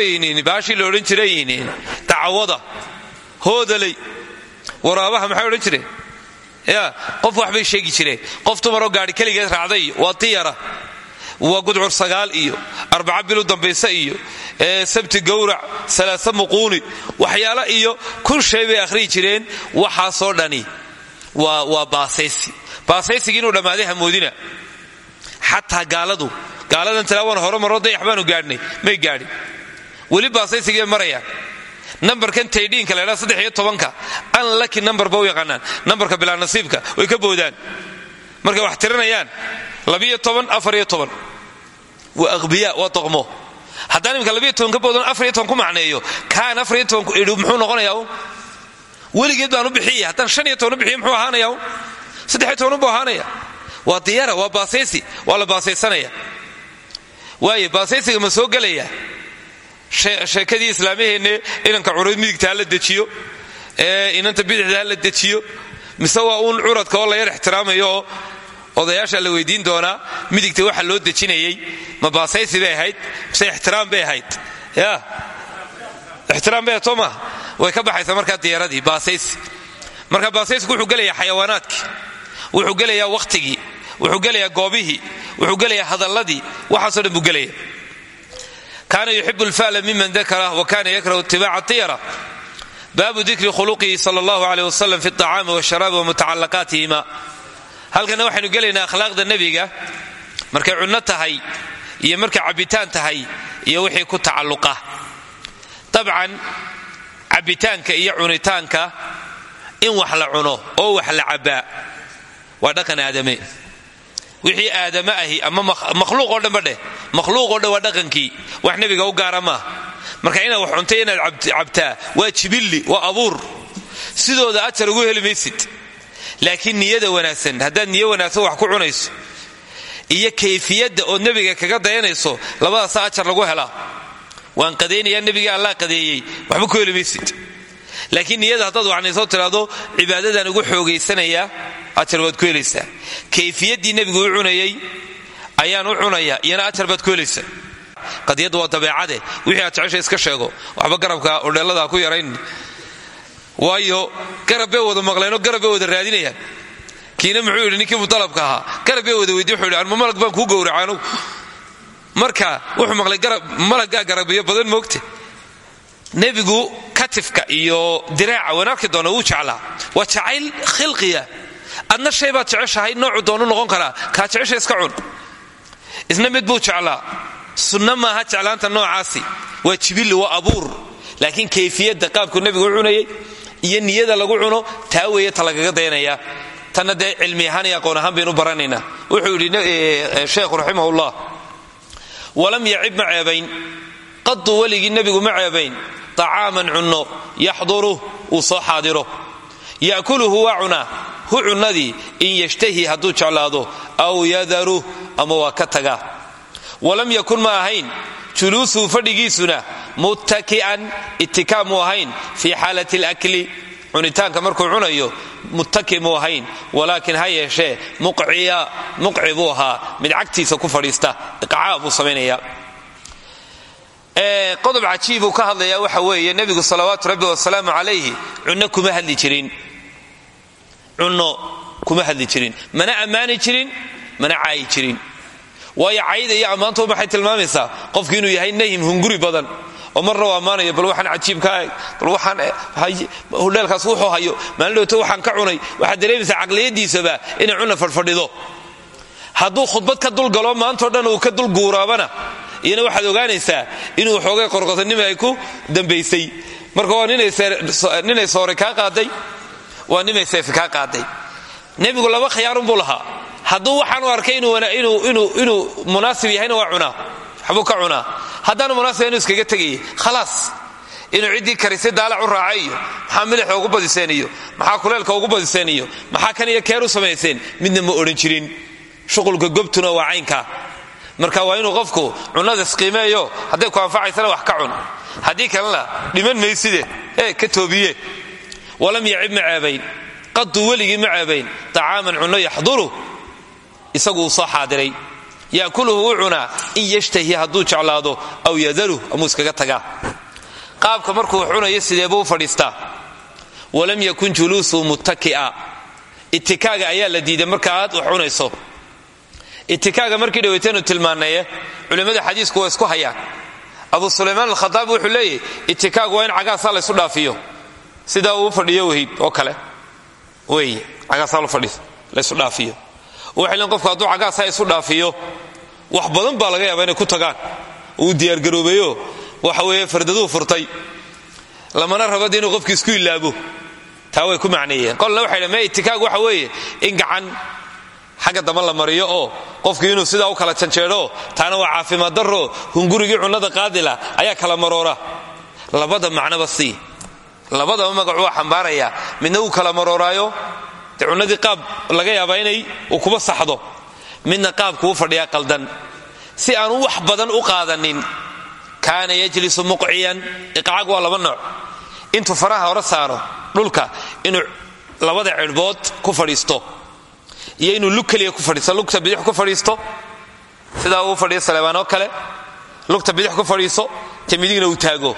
baashii la odhan jiray dacwada hoodaley waraabaha maxay odhan jireen ya qof waxbay sheegi jireen. Qof dumaroo gaadhi keligeed raacday waa tiyara. Waa gudcur sagaal iyo arbaca bilu dambayse iyo sabti gowrac salaasa muquuni. Waxyaalo iyo kun shay bay akhriyi jireen waxaasoo dhani. Waa baasaysi. Baasaysigii inuu dhammaaday hamoodina. Xataa gaaladu gaaladan tilaawan hore maroo dayax baanu gaadhnay may gaadhin weli baasaysigii bay marayaan nambarkan taydhiinka la ydhaa saddex iyo tobanka anlaki nambarba u yaqaanaan nambarka bilaa nasiibka way ka boodaan markay wax tirinayaan labiyo toban afariyo toban waa aqbiya waa doqmo haddaan imika labiyo toban ka boodan afariyo toban ku macneeyo kaan afariyo toban idhi muxuu noqonayaa un weligeed bixiya haddaan shan iyo toban muxuu ahaanaya un saddexiyo toban unbuu ahaanaya waa diyara waa baasaysi waa la baasaysanaya waaye baasaysiga ma soo gelaya sheekadii islaamyaheenne inanka curid midigta ha la ee inanta bidixda ha la dejiyo mise waa uun curadka oo la yar ixtiraamayo odayaasha la weydiin doonaa midigta waxa loo dejinayey ma baasaysi bay ahayd mise ixtiraam bay ya. Ixtiraam bay ahayd way ka baxaysaa markaa diyaaradii baasaysi. Marka baasaysku wuxuu gelayaa xayawaanaadkii wuxuu gelayaa wakhtigii wuxuu gelayaa goobihii wuxuu gelayaa hadalladii waxaasoo dhan buu gelaya kaana yuxibu lfa'la miman dakara wa kana yakrahu itibaaca tiyara. Baabu dikri khuluqihi sal allahu aleyh wasalam fi acaami washarabi wamutacalaqaatihima halkana waxaynu gelaynaa akhlaaqda nebiga markay cunno tahay iyo markay cabbitaan tahay iyo wixii ku tacalluqa. Dabcan cabbitaanka iyo cunitaanka in wax la cuno oo wax la cabbaa. Waa dhaqan aadame wixii aadame ahi ama makhluuqoo dhanba dheh. Makhluuqoo dhan waa dhaqankii. Wax nebiga u gaara maaha marka inaad wax cuntay inaad cabtaa waa jibilli waa abuur. Sidooda ajar ugu heli maysid. Laakiin niyada wanaagsan haddaad niyo wanaagsan wax ku cunayso iyo kayfiyadda ood nebiga kaga dayanayso labadaasa ajar lagu helaa. Waan qadaynayaa nebiga allaa qadeeyey. Waxba ku heli maysid laakiin niyada haddaad wacnaysoo tidhaahdo cibaadadaan ugu xoogaysanayaa ajar baad ku helaysaa kayfiyaddii nebigu u cunayey ayaan u cunayaa iyana ajar baad ku helaysaa dabeecade. Wixii aad jecesha iska sheego. Waxba garabka odheelladaa ku yarayn. Waayo garab wada maqleenoo garab bay wada raadinayaan. Kiina muxuu yidhi ninkii mutalabka ahaa. Garab wada weydiy wuxuu yidhi anma malag baan kuu gowraca marka wuxuu maqlay malaggaa garabiyo badan moogte nebigu katifka iyo diraaca waan doona wuu jeclaa. Waa jacayl khilqiya. Adna shay baad jeceshahay noocu doonu noqon karaa. Kaa jecesha iska cun. Isna mid buu jeclaa. Sunna maaha jeclaanta noocaasi. Waa jibilli waa abuur. Laakiin kayfiyadda qaabku nebigu u cunayay iyo niyada lagu cuno taa weeye ta lagaga dayanaya tanna dee cilmi ahaan iyo aqoon ahaan baynu baranaynaa. Wuxuu yidhi sheekhu raximahullah walam yacib ma ceebayn. Qadu weligii nebigu ma ceebayn طacaaman cunno yaxduru uu soo xaadiro. Ya'kuluhu waa cunaa hu cunnadii in yashtahi hadduu jeclaado aw yadaru ama waa ka tagaa walam yakun ma ahayn juluusuhu fadhigiisuna muttaki'an ittikaa mu ahayn fii xaalati alakli. Cunitaanka markuu cunayo muttaki muu ahayn walaakin ha yeeshee muqciya muqci buu ahaa mid cagtiisa ku fadhiista iqcaa buu samaynayaa qodob cajiibuu ka hadlayaa waxa weeye nebigu salawaatu rabbi wasalaamu calayhi cunno kuma hadli jirin. Cunno kuma hadli jirin. Mana ammaani jirin mana caayi jirin. Waayo cayda iyo ammaantu maxay tilmaamaysaa? Qofku inuu yahay nahim hunguri badan. Oo marna u ammaanayo bal waxaan cajiibkaa eg bal waxaan hudheelkaas wuxuu hayo. Maalin dhowto waxaan ka cunay. Waxaad dareemaysaa caqliyadiisaba inay cunna fadhfadhido hadduu khudbad ka dulgalo maantao dhan uu ka dulguuraabana iyana waxaad ogaanaysaa inuu xoogay qorqotanima ay ku dambaysay. Marka waa ninay soore kaa qaaday waa nimay seefi kaa qaaday. Nebigu laba khiyaarunbuu lahaa. Hadduu waxaan u arkay inuu munaasib yahayna waa cunaa. Waxbuu ka cunaa. Haddaanu munaasib inu iskaga tegaya khalaas inuu ciddii karisay daalac u raacay iyo maxaa milixa ugu maxaa kuleelka ugu badiseen maxaa kan iyo keer u samayseen midna ma odhan jirin. Shuqulka gobtuna waa caynka marka waa inuu qofku cunnada isqiimeeyo hadday ku anfacaysana wax ka cun. Haddii kalena dhiman mayside ee ka toobiye walam yacib ma ceebayn qaduu weligii ma ceebayn طacaaman cunno yaxduru isagu uu soo xaadiray. Yaakuluhu wuu cunaa in yashtahi hadduu jeclaado aw yadaruh amuu iskaga tagaa. Qaabka markuu cunayo sideebuu u fadhiistaa? Walam yakun juluusuhu muttaki'a. Itikaaga ayaa la diiday marka aad wax cunayso itikaaga markii dhaweyteenu tilmaanaye culimmada xadiisku waa isku hayaan. Abu sulaymaan alkhataabi wuxuu leeyahy itikaagu waa in cagaasaa laysu dhaafiyo. Sidaa uu fadhiyo wahid oo kale. Wey cagaasaa laysu dhaafiyo. Waxay leen qofku hadduu cagaasaa isu dhaafiyo wax badan baa laga yaabaa inay ku tagaan. Uu diyaargaroobeeyo waxa weeye fardaduu furtay. Lamana rabad inuu qofki ilaabo. Taa way ku macneeyeen. Qolna waxay dhn me itikaag waxa weeye in gacan xagga damba la mariyo oo qofkii inuu sidaa u kala janjeedho taana waa caafimaad darro hungurigii cunnada qaadila ayaa kala maroora. Labada macnoba sii. Labadaba magacu waa xambaaraya midna wuu kala marooraayo. Dee cunnadii laga yaabaa inay uu kuba saxdo. Midna qaabkuu fadhiyaa qaldan. Si aanu wax badan u qaadanin kaana yajlisu muqciyan. Iqcaag waa laba nooc. Intuu faraha hore saaro dhulka inuu labada cidhbood ku fadhiisto iyo inuu lug keliya ku fadhiisto. Lugta bidix ku fadhiisto sidaa uu fadhiyo saleebaan oo kale. Lugta bidix ku fadhiiso midigna uu taago.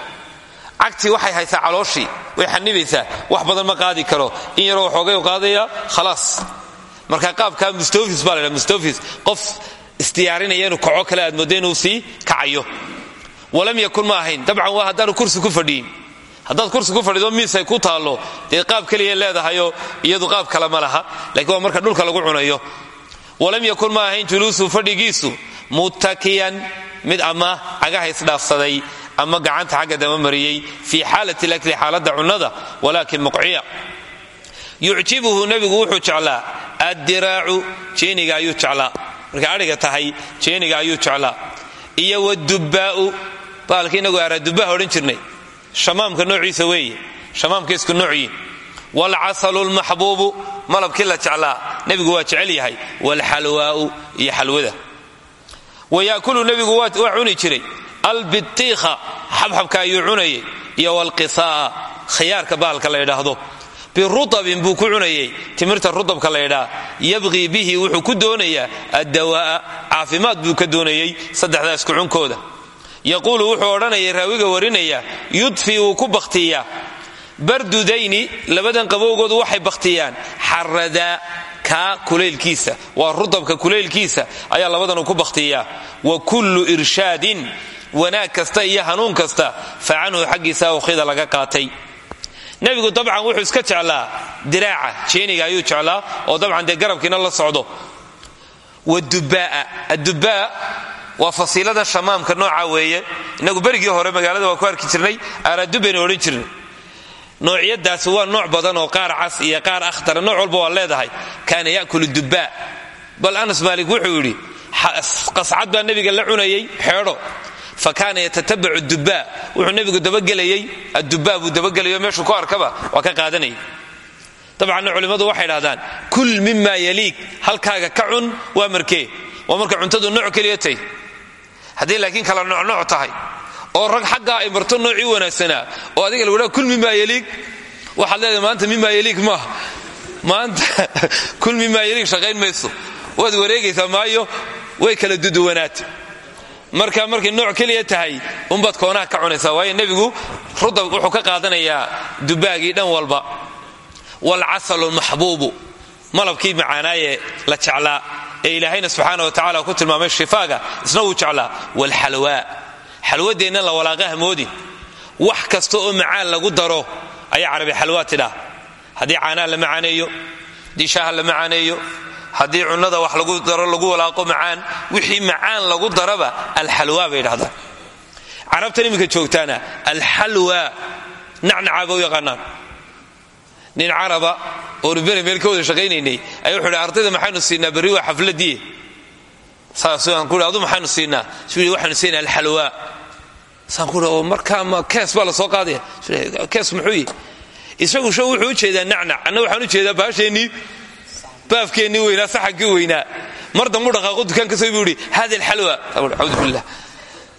Cagtii waxay haysaa calooshii way xanibaysaa wax badan ma qaadi karo. In yaroo waxoogay u qaadaya khalaas. Marka qaabkaa mustofis baa laydhaha mustofis qof isdiyaarinaya inuu kaco kale aad moodda inuu sii kacayo. Walam yakun ma ahayn. Dabcan waa haddaanu kursi ku fadhiyin haddaad kursi ku fadhido miisay ku taallo. Dee qaab keliya leedahayoo iyadu qaab kale ma laha. Lakiin waa marka dhulka lagu cunayo. Walam yakun ma ahayn juluusu fadhigiisu muttakiyan mid ama cagaha isdhaafsaday ama gacanta xagga dama mariyey fii xaalati lakli xaaladda cunnada walaakin muqciya. Yucjibuhu nebigu wuxuu jeclaa. Addiraacu jeeniga ayuu jeclaa. Markay adhiga tahay jeeniga ayuu jeclaa. Iyo wadubbaa'u baalka inagu aaraadubbaha odhan jirnay shamaamka noociisa weeye. Shamaamka isku noocyiin waalcasalu lmaxbuubu malabkii la jeclaa nebigu waa jecel yahay. Waalxalwaa'u iyo xalwada. Wayaakulu nebigu waa cuni jiray. Albitiikha xabxabka ayuu cunayay iyo walqisaa'a khiyaarka bahalka la ydhaahdo birutabin buu ku cunayay timirta rutabka la ydhaa yabqii bihi wuxuu ku doonayaa addawaa'a. Caafimaad buu ka doonayay saddexdaas kucunkooda yaquulu wuxuu odhanayay raawiga warinaya yudfi wuu ku bakhtiyaa bardudayni labadan qabowgoodu waxay bakhtiyaan. Xaradaa kaa kulaylkiisa waa rutabka kulaylkiisa ayaa labadan uu ku bakhtiyaa. Wa kullu irshaadin wanaag kasta iyo hanuun kasta fa canhu xaggiisa awkhida laga qaatay. Nebigu dabcan wuxuu iska jeclaa diraaca jeeniga ayuu jeclaa oo dabcan dee garabkiina la socdo. Wadubbaa'a adubbaa waa fasiilada shamaamka nooca weeye. Innagu berigii hore magaalada waa ku arki jirnay aaraadubbaynu odhan jirnay noocyadaasi waa nooc badan oo qaar cas iyo qaar akhtara. Nooc walba waa leedahay. Kaana ya'kulu dubbaa. Bal anas maalik wuxuu yidhi qascad baa nebiga la cunayay xeedho. Fa kaana yatatabacu dubbaa. Wuxuu nebigu dabagelayay adubbaa buu dabagelayo meeshuu ku arkaba waa ka qaadanayay dabcanna culimmadu waxay dhahdaan kul mima yaliik halkaaga ka cun waa markee? Waa marka cuntadu nooc keliya tay hadday laakiin kala noocnooc tahay oo rag xaggaa ay marto noocii wanaagsanaa oo adiga lagu dhaa kul mima yaliik waxaad leedahay maanta mima yaliik maaha. Maanta kul mima yaliik shaqayn mayso. Waad wareegaysaa maayo way kala duduwanaata marka markay nooc keliya tahay umbaad koonaha ka cunaysaa waayo nebigu rudab wuxuu ka qaadanayaa dubaagii dhan walba. Waalcasalu maxbuubu malabkii macaanaaye la jeclaa ee ilaahayna subxaana wa tacala ku tilmaamay shifaaga isna wuu jeclaa. Waalxalwaa xalwadeenna la walaaqaha moodin wax kasta oo macaan lagu daro ayaa carabi xalwaa tidhaa haddii caanaha la macaaneeyo haddii shaaha la macaaneeyo haddii cunnada wax lagu daro lagu walaaqo macaan wixii macaan lagu daraba alxalwa bay dhahdaan carabtan iminka joogtaana alxalwa nacnacaa ba u yaqaanaan nin caraba oonu bere meel ka wada shaqaynaynay ayaa wuxuu hi ardayda maxaynu siinaa berri waa xafladii. Saasaan ku adu maxaynu siinaa suu yidhi siinaa alxalwa. Saan ku oo markaa ma kees baa la soo qaadaya kees muxuu yihi isagu sho wuxuu u jeedaa nacnac anna waxaan u jeedaa baasheennii baafkeennii weynaa saxankii weynaa mar dambu dhaqaaqo dukaan ka soo buu yidhi hada alxalwa. Audu billah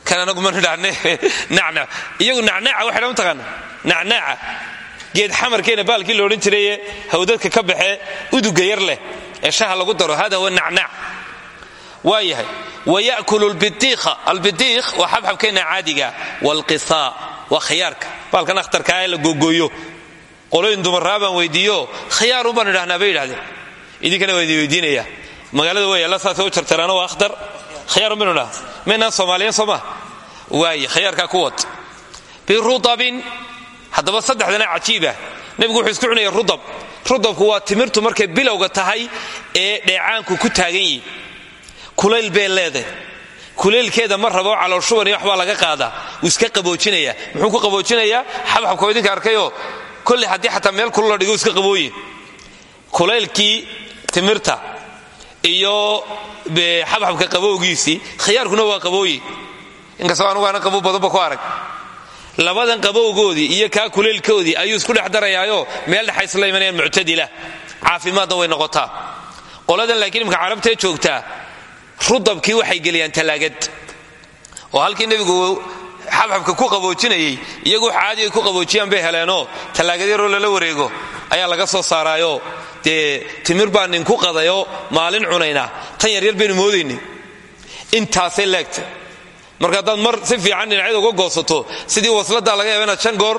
kan anagu ma nidhaahne nacnac. Iyagu nacnaaca waxay dhan taqaana nacnaaca geed xamarkeena baalkii la odhan jiraye hawdadka ka baxee uduga yar leh ee shaha lagu daro hada huwa nacnaac. Waa yahay wayakulu lbidiikha albidiikh waa xabxabkeenna caadiga waalqisaa waa khiyaarka. Baalkan akhtarkaa ee la googooyo qolooyin dumarraa baan weydiiyo khiyaarun baan idhahnaa bay yidhahdeen idinkana waa idin magaalada way alla saasay u jarjaraana waa akhtar. Khiyaarun baynu dhaha maynaan soomaaliyan soo maa waaye khiyaarkaa ku haddaba saddexdana cajiibah. Nebigu wuxuu isku cunaya rudab. Rudabku waa timirtu markay bilowga tahay ee dheecaanku ku taagan yihi kulayl bay kulaylkeeda ma rabo calooshubani waxbaa laga qaadaa wuu iska qaboojinaya muxuu ku qaboojinayaa? Xabxabka oo idinka arkayoo kolley haddii xataa meel kulula dhigo iska qabooye kulaylkii timirta iyo xabxabka qabowgiisii khiyaarkuna waa qabooye inkastoo anugu aanan qabow badanba ku arag labadan qabowgoodii iyo kaa kulaylkoodii ayuu isku dhex darayaayo. Meel dhexa isla imanayaan way noqotaa. Qoladan laakiin imka carabtee joogtaa rudabkii waxay geliyaan talaagad. Oo halkii nebigu xabxabka ku qaboojinayay iyagu ay ku qaboojiyaan bay heleenoo tallaagad yaroo lala wareego ayaa laga soo saaraayo. Dee timir baa nin ku qadayoo maalin cunayna. Tan yaryar baynu moodayni. Intaasay leegtay marka haddaad mar si fiican dhinacyada uga goosato sidii wasladaa laga yaaba inaad shan goor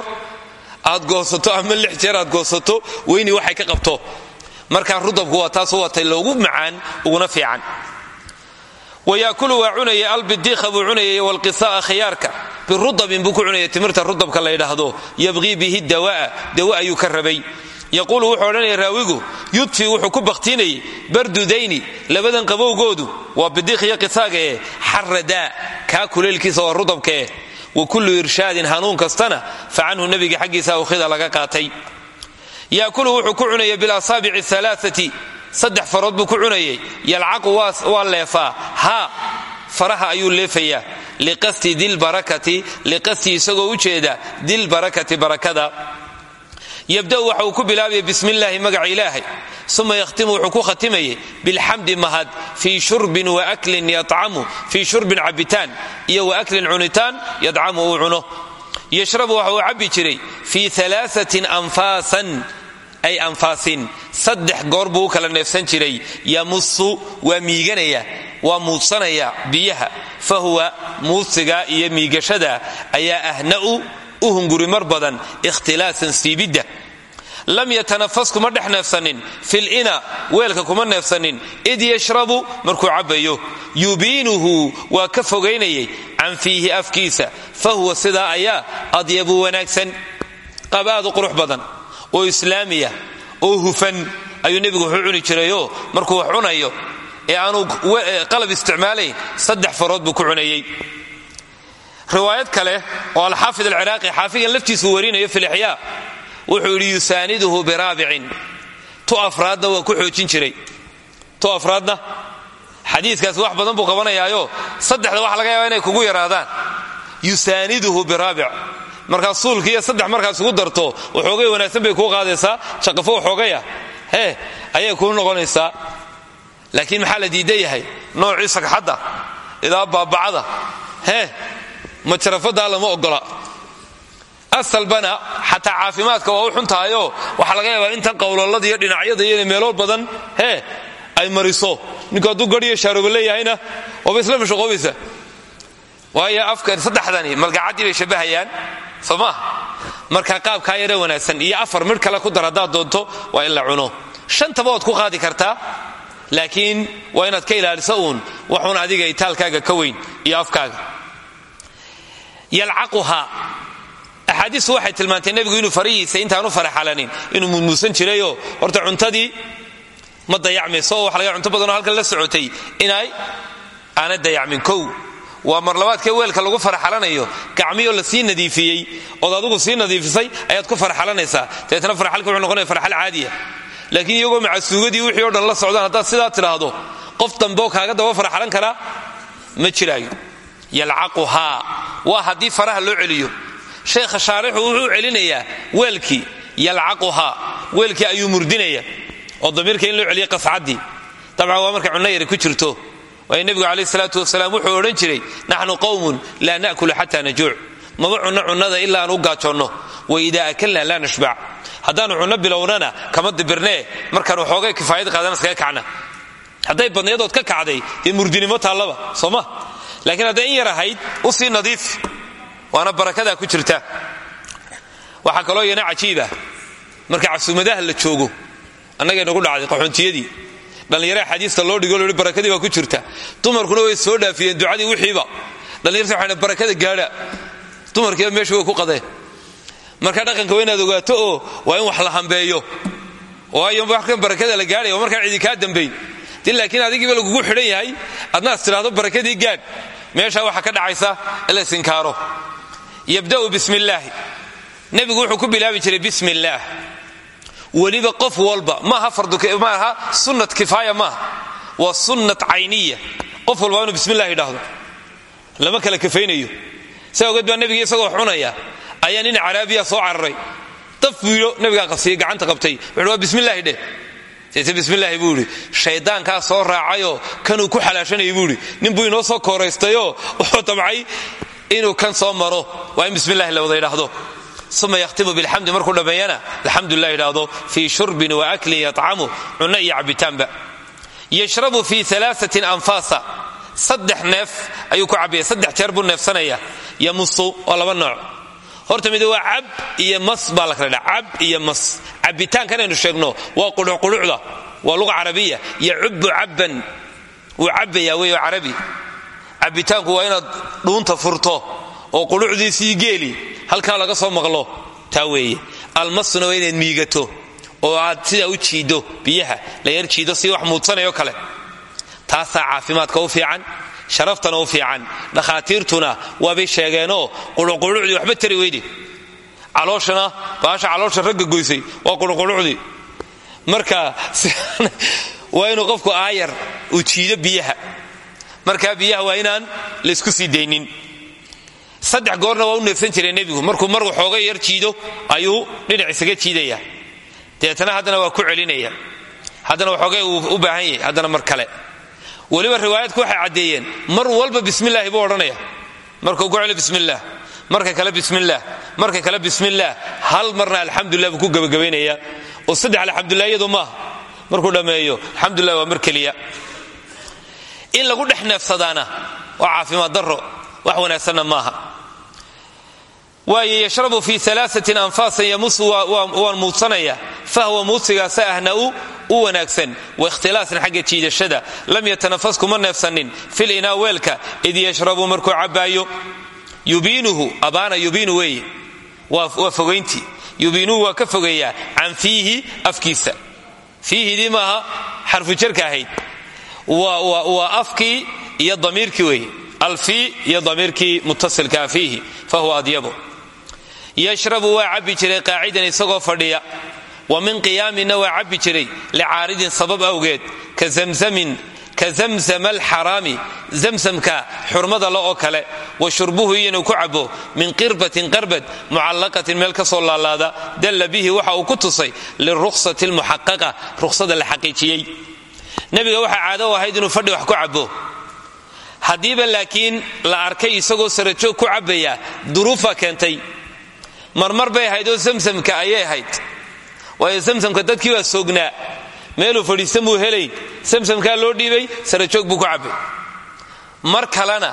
aad goosato ama lix jeer aad goosato weyni waxay ka qabto. Markaa rudabku waa taas watay loogu macaan uguna fiican. Wayaakulu waa cunaya albidiikha buu cunayay walqisa'a khiyaarka. Birudabin buu ku cunaya timirta rudabka la ydhaahdo yabqii bihi dawaa dawa ayuu ka rabay yaquulu wuxuu odhanaya raawigu yudfi wuxuu ku bakhtiinayay bardudayni labadan qabowgoodu waa bidiikh iyo qisaaga ee xaradaa kaa kuleylkiisa waa rudabkaeh wa kullu irshaadin hanuun kastana fa canhu nebiga xaggiisa awkhida laga qaatay. Yaakulu wuxuu ku cunaya bilasaabici alaaati saddex farood buu ku cunayay. Yalcaqu waa leefaa haa faraha ayuu leefayaa. Liqasdi dilbarakati liqasdi isagoo u jeeda dilbarakati barakada yabda'u waxa uu ku bilaabaya bismi illaahi magaca ilaahay. Uma yakhtimu wuxuu ku khatimayay bilxamdi mahad fii shurbin waaklin yadcamu fii shurbin cabitaan iyo waaklin cunitaan yadcamu uu cuno. Yashrabu waxa uu cabbi jiray fii alaatin anfaasan ay anfaasin. Saddex goor buu u kala neefsan jiray yamusu waa miiganaya waa muudsanaya biyaha. Fa huwa iyo miigashada ayaa ahna'u u hungurimar badan ikhtilaasan siibidda. Lam yatanafas kuma dhex neefsanin. Fil'ina weelka kuma neefsanin. Id yashrabu markuu cabbayo. Yubiinuhu waa ka fogaynayay can fiihi afkiisa. Fa huwa sidaa ayaa adyabu wanaagsan. Qabaadu qurux badan. Oo islaamiya. Oo hufan. Ayuu nebigu wuxuu cuni jirayoo markuu wax cunayo ee aanu qalab isticmaalayn saddex farood buu ku cunayey riwaayad kale oo alxaafid alciraaqi xaafigan laftiisuu warinayo filixyaa wuxuu yidhi yusaaniduhu biraabicin tu afraadna waa ku xoojin jiray. Tu afraadna? Xadiikaas wax badan buu qabanayaayo. Saddexda waxa laga yaaba inay kugu yaraadaan. Yusaaniduhu biraabic markaa suulka iyo saddex markaas ugu darto waxoogay wanaagsan bay kuu qaadaysaa. Shaqafo waxoogaya. Hee ayay kuu noqonaysaa. Laakiin maxaa la diidan yahay? Noocii sagxadda idaa baabacada. Hee majarafaddaa lama ogola asalbana xataa caafimaadka waa u xuntahayoo waxaa laga yaabaa intan qowlolada iyo dhinacyada iyo meelood badan hee ay mariso. Ninku hadduu gadhiyo shaaroba leeyahayna? Waaba isla mashaqoobaysa waayo afka saddexdani malgacaddii bay shabbahayaan soo marka qaabkaa yare wanaagsan. Iyo afar midh kale ku dar haddaad doonto waa in la cuno. Shantaba waad ku qaadi kartaa laakiin waa inaad ka ilaaliso uun. Waxuun adiga itaalkaaga ka weyn iyo afkaaga yalcaquha. Axaadiistu waxay tilmaantay nebigu inuu farihiisa intaanu faraxalanin inuu mudmuusan jirayoo horta cuntadii ma dayacmayso oo waxa laga cunto badanoo halkan la socotay. Inay aana dayacmin kow. Waa marlabaadkee weelka lagu faraxalanayo gacmiyoo la sii nadiifiyey. Ood adigu sii nadiifisay ayaad ku faraxalanaysaa. Dabeetna farxalka wuxuu noqonaya farxal caadiya. Laakiin iyagoo macasuugadii wixii o dhan la socdaan haddaad sidaa tidhaahdo qof dambe oo kaaga daba faraxalan karaa ma jiraayo yalcaquhaa. Waa haddii faraha loo celiyo. Sheekha shaarixu wuxuu celinayaa weelkii yalcaquhaa. Weelkii ayuu murdinaya oo damiirka in loo celiya qascaddii dabcan waa markay cunno ku jirto. Waayo nebigu calayh salaatu wasalaam wuxuu odhan jiray naxnu qowmun laa na'kulu xataa najuuc. Maba cunno cunnada ilaa aan u gaajoonno. Wa idaa akalna laa nashbac. Haddaannu cunno bilownana kama dibirnee markaan waxoogay kifaayad qaadana iskaga kacna. Hadday badnayadood ka kacday dee murdinimo taallaba. Soo laakiin hadday in yar ahayd u sii nadiif. Waana barakadaa ku jirta. Waxaa kaloo iyana cajiibah marka casuumadaha la joogo annagay nagu dhacday qaxoontiyadii. Dhallinyara xadiista loo dhigo loi barakadii ku jirta. Dumarkuna way soo dhaafiyeen ducadii wixiiba. Dhallinyarta waxayna barakada gaadha. Dumarkiiba meesha way ku qadeen. Marka dhaqanka waa inaad ogaato oo waa in wax la hambeeyo. Waayo markan barakada la gaadhaya waa markaan cidi kaa dambayn di laakiin adigiiba lagugu xidhan yahay adna as tidhaahdo barakadii gaadh meeshaa waxaa ka dhacaysa ila sinkaaro yabda'u bismi illaahi nebigu wuxuu ku bilaabi jiray bismi illaah weliba qof walba maaha sunnat kifaaya maaha. Waa sunnat cayniya. Qof walba inuu bismillahi lama kala kafaynayo. Ogeed baa nebiga isagoo xunaya ayaa nin caraabiya soo cararay daf wiilo nebigaa gacanta qabtay. Wuxuu waa bismillahi deete bismillahi buu idhi shayddaankaa soo raacayoo kanuu ku xalaashanayay buu idhi nin buu inoo soo kooraystayoo wuxuu damcay inuu kan soo maro. Waa in bismillahi la wada idhaahdo uma yahtimu bilxamdi markuu dhammeeyana alxamdulilah idhaahdo fii shurbin wa aklin yatcamu cunno iyo cabitaanba yashrabu fii alaatin anfaasa. Saddex neef ayuu ku cabaya saddex jeer buu neefsanaya. Yamusu waa laba nooc horta mid waa cab iyo mas baa la kala dha cab iyo mas. Cabitaankan aynu sheegno waa qudhuqudhucda waa luga carabiya. Yacubu cabban. Wuu cabbayaa wey carabi. Cabitaanku waa inaad dhuunta furto oo qudhucdiisii geeli halkaa laga soo maqlo. Taa weeye. Almasuna waa inaad miigato oo aad sidaa u jiiddo biyaha la yar jiido si wax muudsanayo kale. Taasaa caafimaadka u fiican sharaftana u fiican dhakhaatiirtuna waabay sheegeenoo qudhuqudhucdii waxba tari weyde calooshana baasha caloosha ragga goysay waa qudhuqudhucdii marka waa inuu qofku aayar uu jiido biyaha markaa biyaha waa inaan laysku sii daynin saddex goorna waa u neefsan jiray nebigu markuu mar waxooga yar jiido ayuu dhinac isaga jiidaya deetana haddana waa ku celinaya haddana waxoogay uu u baahan yahay haddana mar kale weliba riwaayadku waxay caddeeyeen. Mar walba bismillaahi buu odhanaya markuu ku celi bismillaah marka kale bismillaah marka kale bismillaah hal marna alxamdulilah buu ku gebagabaynaya oo saddex alxamdulilah iyadu maaha markuu dhammeeyo alxamdulilah waa mar keliya. In lagu dhex neefsadaana waa caafimaad darro wax wanaagsanna maaha waayo yashrabu fii alaatin anfaasan yamusu waan muudsanaya fahwa muudsigaasa ahna'u u wanaagsan waihtilaasan xagga jiidashada lam yatanafas kuma neefsanin fil inaa weelka id yashrabu markuu cabbaayo yubiinuhu abaana yubiinu weeye waa fogayntii yubiinuhu waa ka fogeeyaa can fiihi afkiisa fiihidii maaha xarfujarka ahayd waa afkii iyo damiirkii weeye alfii iyo damiirkii mutasilkaa fiihi fahuwa adyabu. Yashrabu waa cabbi jiray qaacidan isagoo fadhiya wa min qiyaamina waa cabbi jiray licaaridin sabab awgeed ka zamzamin ka zamzama alxaraami zamsamka xurmada la oo kale. Wa shurbuhu inuu ku cabo min qirbatin qarbad mucallaqatin meel ka soo laalaada dalla bihi waxa uu ku tusay lirukhsati lmuxaqaqa rukhsada la xaqiijiyey. Nebiga waxaa caado ahayd inuu fadhi wax ku cabo haddiiba laakiin la arkay isagoo sarajoog ku cabbaya duruufa keentay. Marmar bay ahayd oo samsamka ayay ahayd waayo samsamka dadkii waa soognaa. Meeluu fadhiisan buu helayn samsamkaa loo dhiibay sarajoog buu ku cabbay mar kalena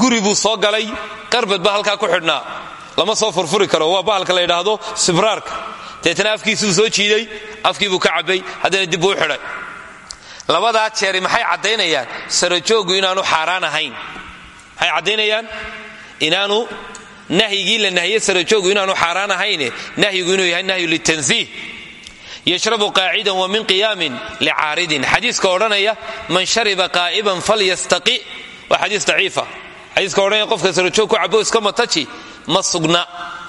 guri buu soo galay qarbad ba halkaa ku xidhnaa. Lama soo furfuri karo waa bahalka la yidhaahdo sibraarka. Deetana afkiisuu soo jiiday afkii buu ka cabbay haddana dib buu u xidhay. Labadaa jeeri maxay caddaynayaan? Sarajooggu inaanu xaaraan ahayn. Maxay caddaynayaan? Inaanu nahyigii la nahye sarajooggu inaanu xaaraan ahayne nahyigu inuu yahay nahyu litansiih yashrabu qaacidan wa min qiyaamin licaaridin xadiiska odhanaya man shariba qaa'iban falyastaqi waa xadiis daciifa. Xadiiska odhanaya qofka sarajoog ku cabo iska mataji ma sugna.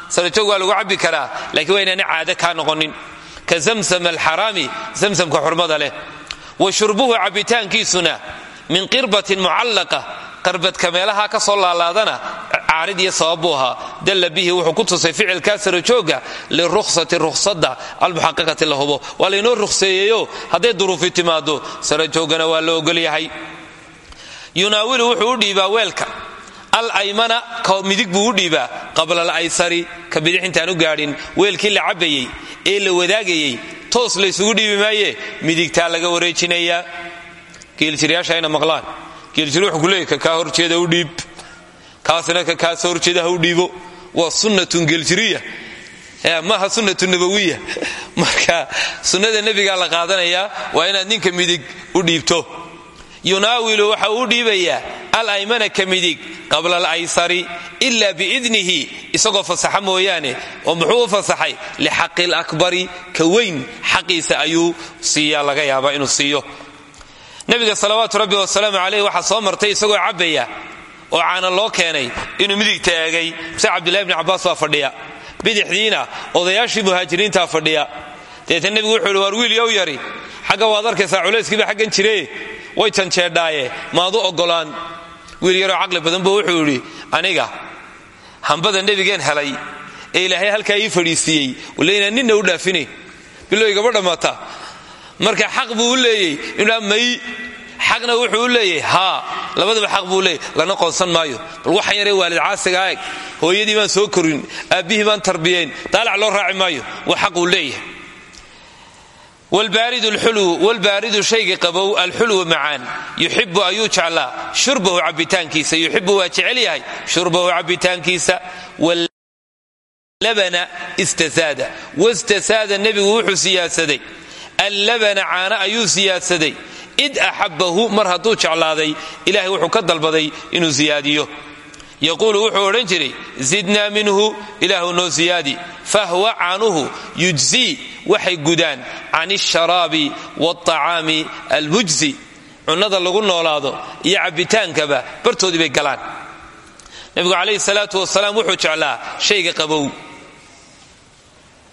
Sarajoog lagu cabbi karaa laakiin waa inaana caado kaa noqonin. Ka zamsam alxaraami zamsamka xurmada leh. Wa shurbuhu cabbitaankiisuna min qirbatin mucallaqa qarbadka meelaha ka soo laalaadana caarid iyo sabab buu ahaa. Dalla bihi wuxuu ku tusay ficilkaa sarajooga lirukhsati rukhsada almuxaqaqati la hubo. Waa laynoo rukhseeyeyo hadday duruufi timaado sarajoogana waa la ogolyahay yunaawilu wuxuu u dhiibaa weelka. Al aymana ka midig buu u dhiibaa. Qabla alaysari ka bidix intaan u gaadhin. Weelkii la cabbayey ee la wadaagayey toos laysugu dhiibi maaye. Midigtaa laga wareejinayaa. Geeljiryaasha ayna maqlaan. Geeljir wuxuu ku leeyay ka kaa horjeeda u dhiib kaasina ka kaasa horjeeda ha dhiibo. Waa sunnatun geeljiriya maaha sunnatu nabawiya. Marka sunnada nebigaa la qaadanayaa waa inaad ninka midig u dhiibto. Yunaawilu waxa uu dhiibayaa al aymana ka midig qabla alaysari ila biidnihi isagoo fasaxa mooyaane oo muxuu u fasaxay? Lixaqi lakbari ka weyn xaqiisa ayuu siiya laga yaabaa inuu siiyo. Nabiga salawaatu rabbi wasalaamu caleyh waxaa soo martay isagoo cabbaya oo caana loo keenay inuu midigta eegay mase cabdillahi bni cabbaas baa fadhiya. Bidixdiina odayaashii muhaajiriintaa fadhiya. Deetna nebigu wuxuu ihi waar wiil yow yari? Xagga waad arkaysaa culayskiiba xaggan jire. Way janjeedhaaye maadu oggolaan. Wiil yaroo caqli badan buu wuxuu idhi aniga hambada nebigeen helay ee ilaahay halkaa ii fadhiisiiyey wale inaan ninna u dhaafinayn bilow gaba dhammaata. Marka xaq buu u leeyey inuu may xaqna wuxuu u leeyahy haa labadaba xaq buu leeyay lana qoonsan maayo. Bal waxaan yaree waalid caasiga eg hooyadii baan soo korin aabbihii baan tarbiyayn daalac loo raaci maayo waa xaq uu leeyahay wlbaaridu shayga qabow alxulwu macaan. Yuxibu ayuu jeclaa shurbahu cabitaankiisa yuxibu waa jecel yahay shurbahu cabitaankiisa labana istasaada. Wastasaada nebigu wuxuu siyaasaday. Allabana caana ayuu siyaasaday id axabbahu mar hadduu jeclaaday ilahay wuxuu ka dalbaday inuu siyaadiyo yaquulu wuxuu odhan jiray zidnaa minhu ilaahu noo siyaadi fahwa caanuhu yujzii waxay gudaan. Can alsharaabi waalطacaami almujzi. Cunnada lagu noolaado iyo cabbitaankaba bartoodii bay galaan. Nebigu calayhi salaatu wasalaam wuxuu jeclaa shayga qabow.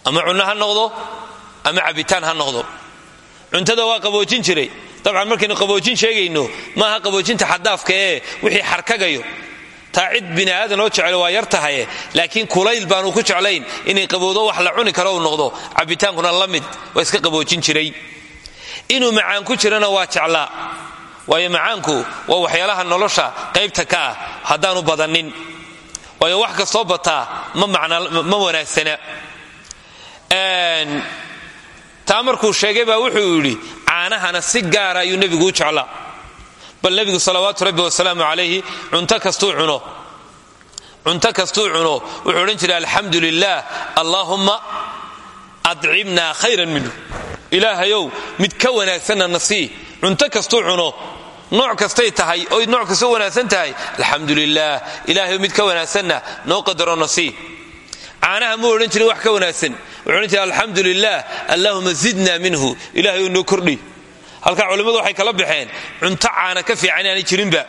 Ama cunno ha noqdo ama cabbitaan ha noqdo. Cuntada waa qaboojin jiray dabcan markaynu qaboojin sheegayno maaha qaboojinta xadaafka ee wixii xarkagayo. Taa cid bini aadan oo jecel waa yar tahaye laakiin kulayl baanu ku jeclayn inay qabowdo wax la cuni karo uu noqdo. Cabbitaankuna la mid waa iska qaboojin jiray. Inuu macaan ku jirana waa jeclaa. Waayo macaanku waa waxyaalaha nolosha qaybta ka ah haddaanu badanin waayo wax kastoo bataa ma wanaagsana taa markuu sheegay baa wuxuu yidhi caanahana si gaara ayuu nebigu u jeclaa. Bal nebigu salawaatu rabbi wasalaamu calayhi cunto kastuu cuno. Cunto kastuu cuno. Wuxuu odhan jiray alxamdu lilah allaahumma adcimnaa khayran minhu. Ilaahayow mid ka wanaagsanna na sii cunto kastuu cuno. Nooc kastay tahay oy nooc kastoo wanaagsan tahay. Alxamdu lilah ilaahayow mid ka wanaagsanna noo qadaro na sii caanaha muu odhan jiray wax ka wanaagsan. Wuxuu odhan jiray alxamdu zidna minhu. Ilahayow noo kordhi. Halkaa culimmadu waxay kala baxeen cunto caana ka fiican inaanay jirinba.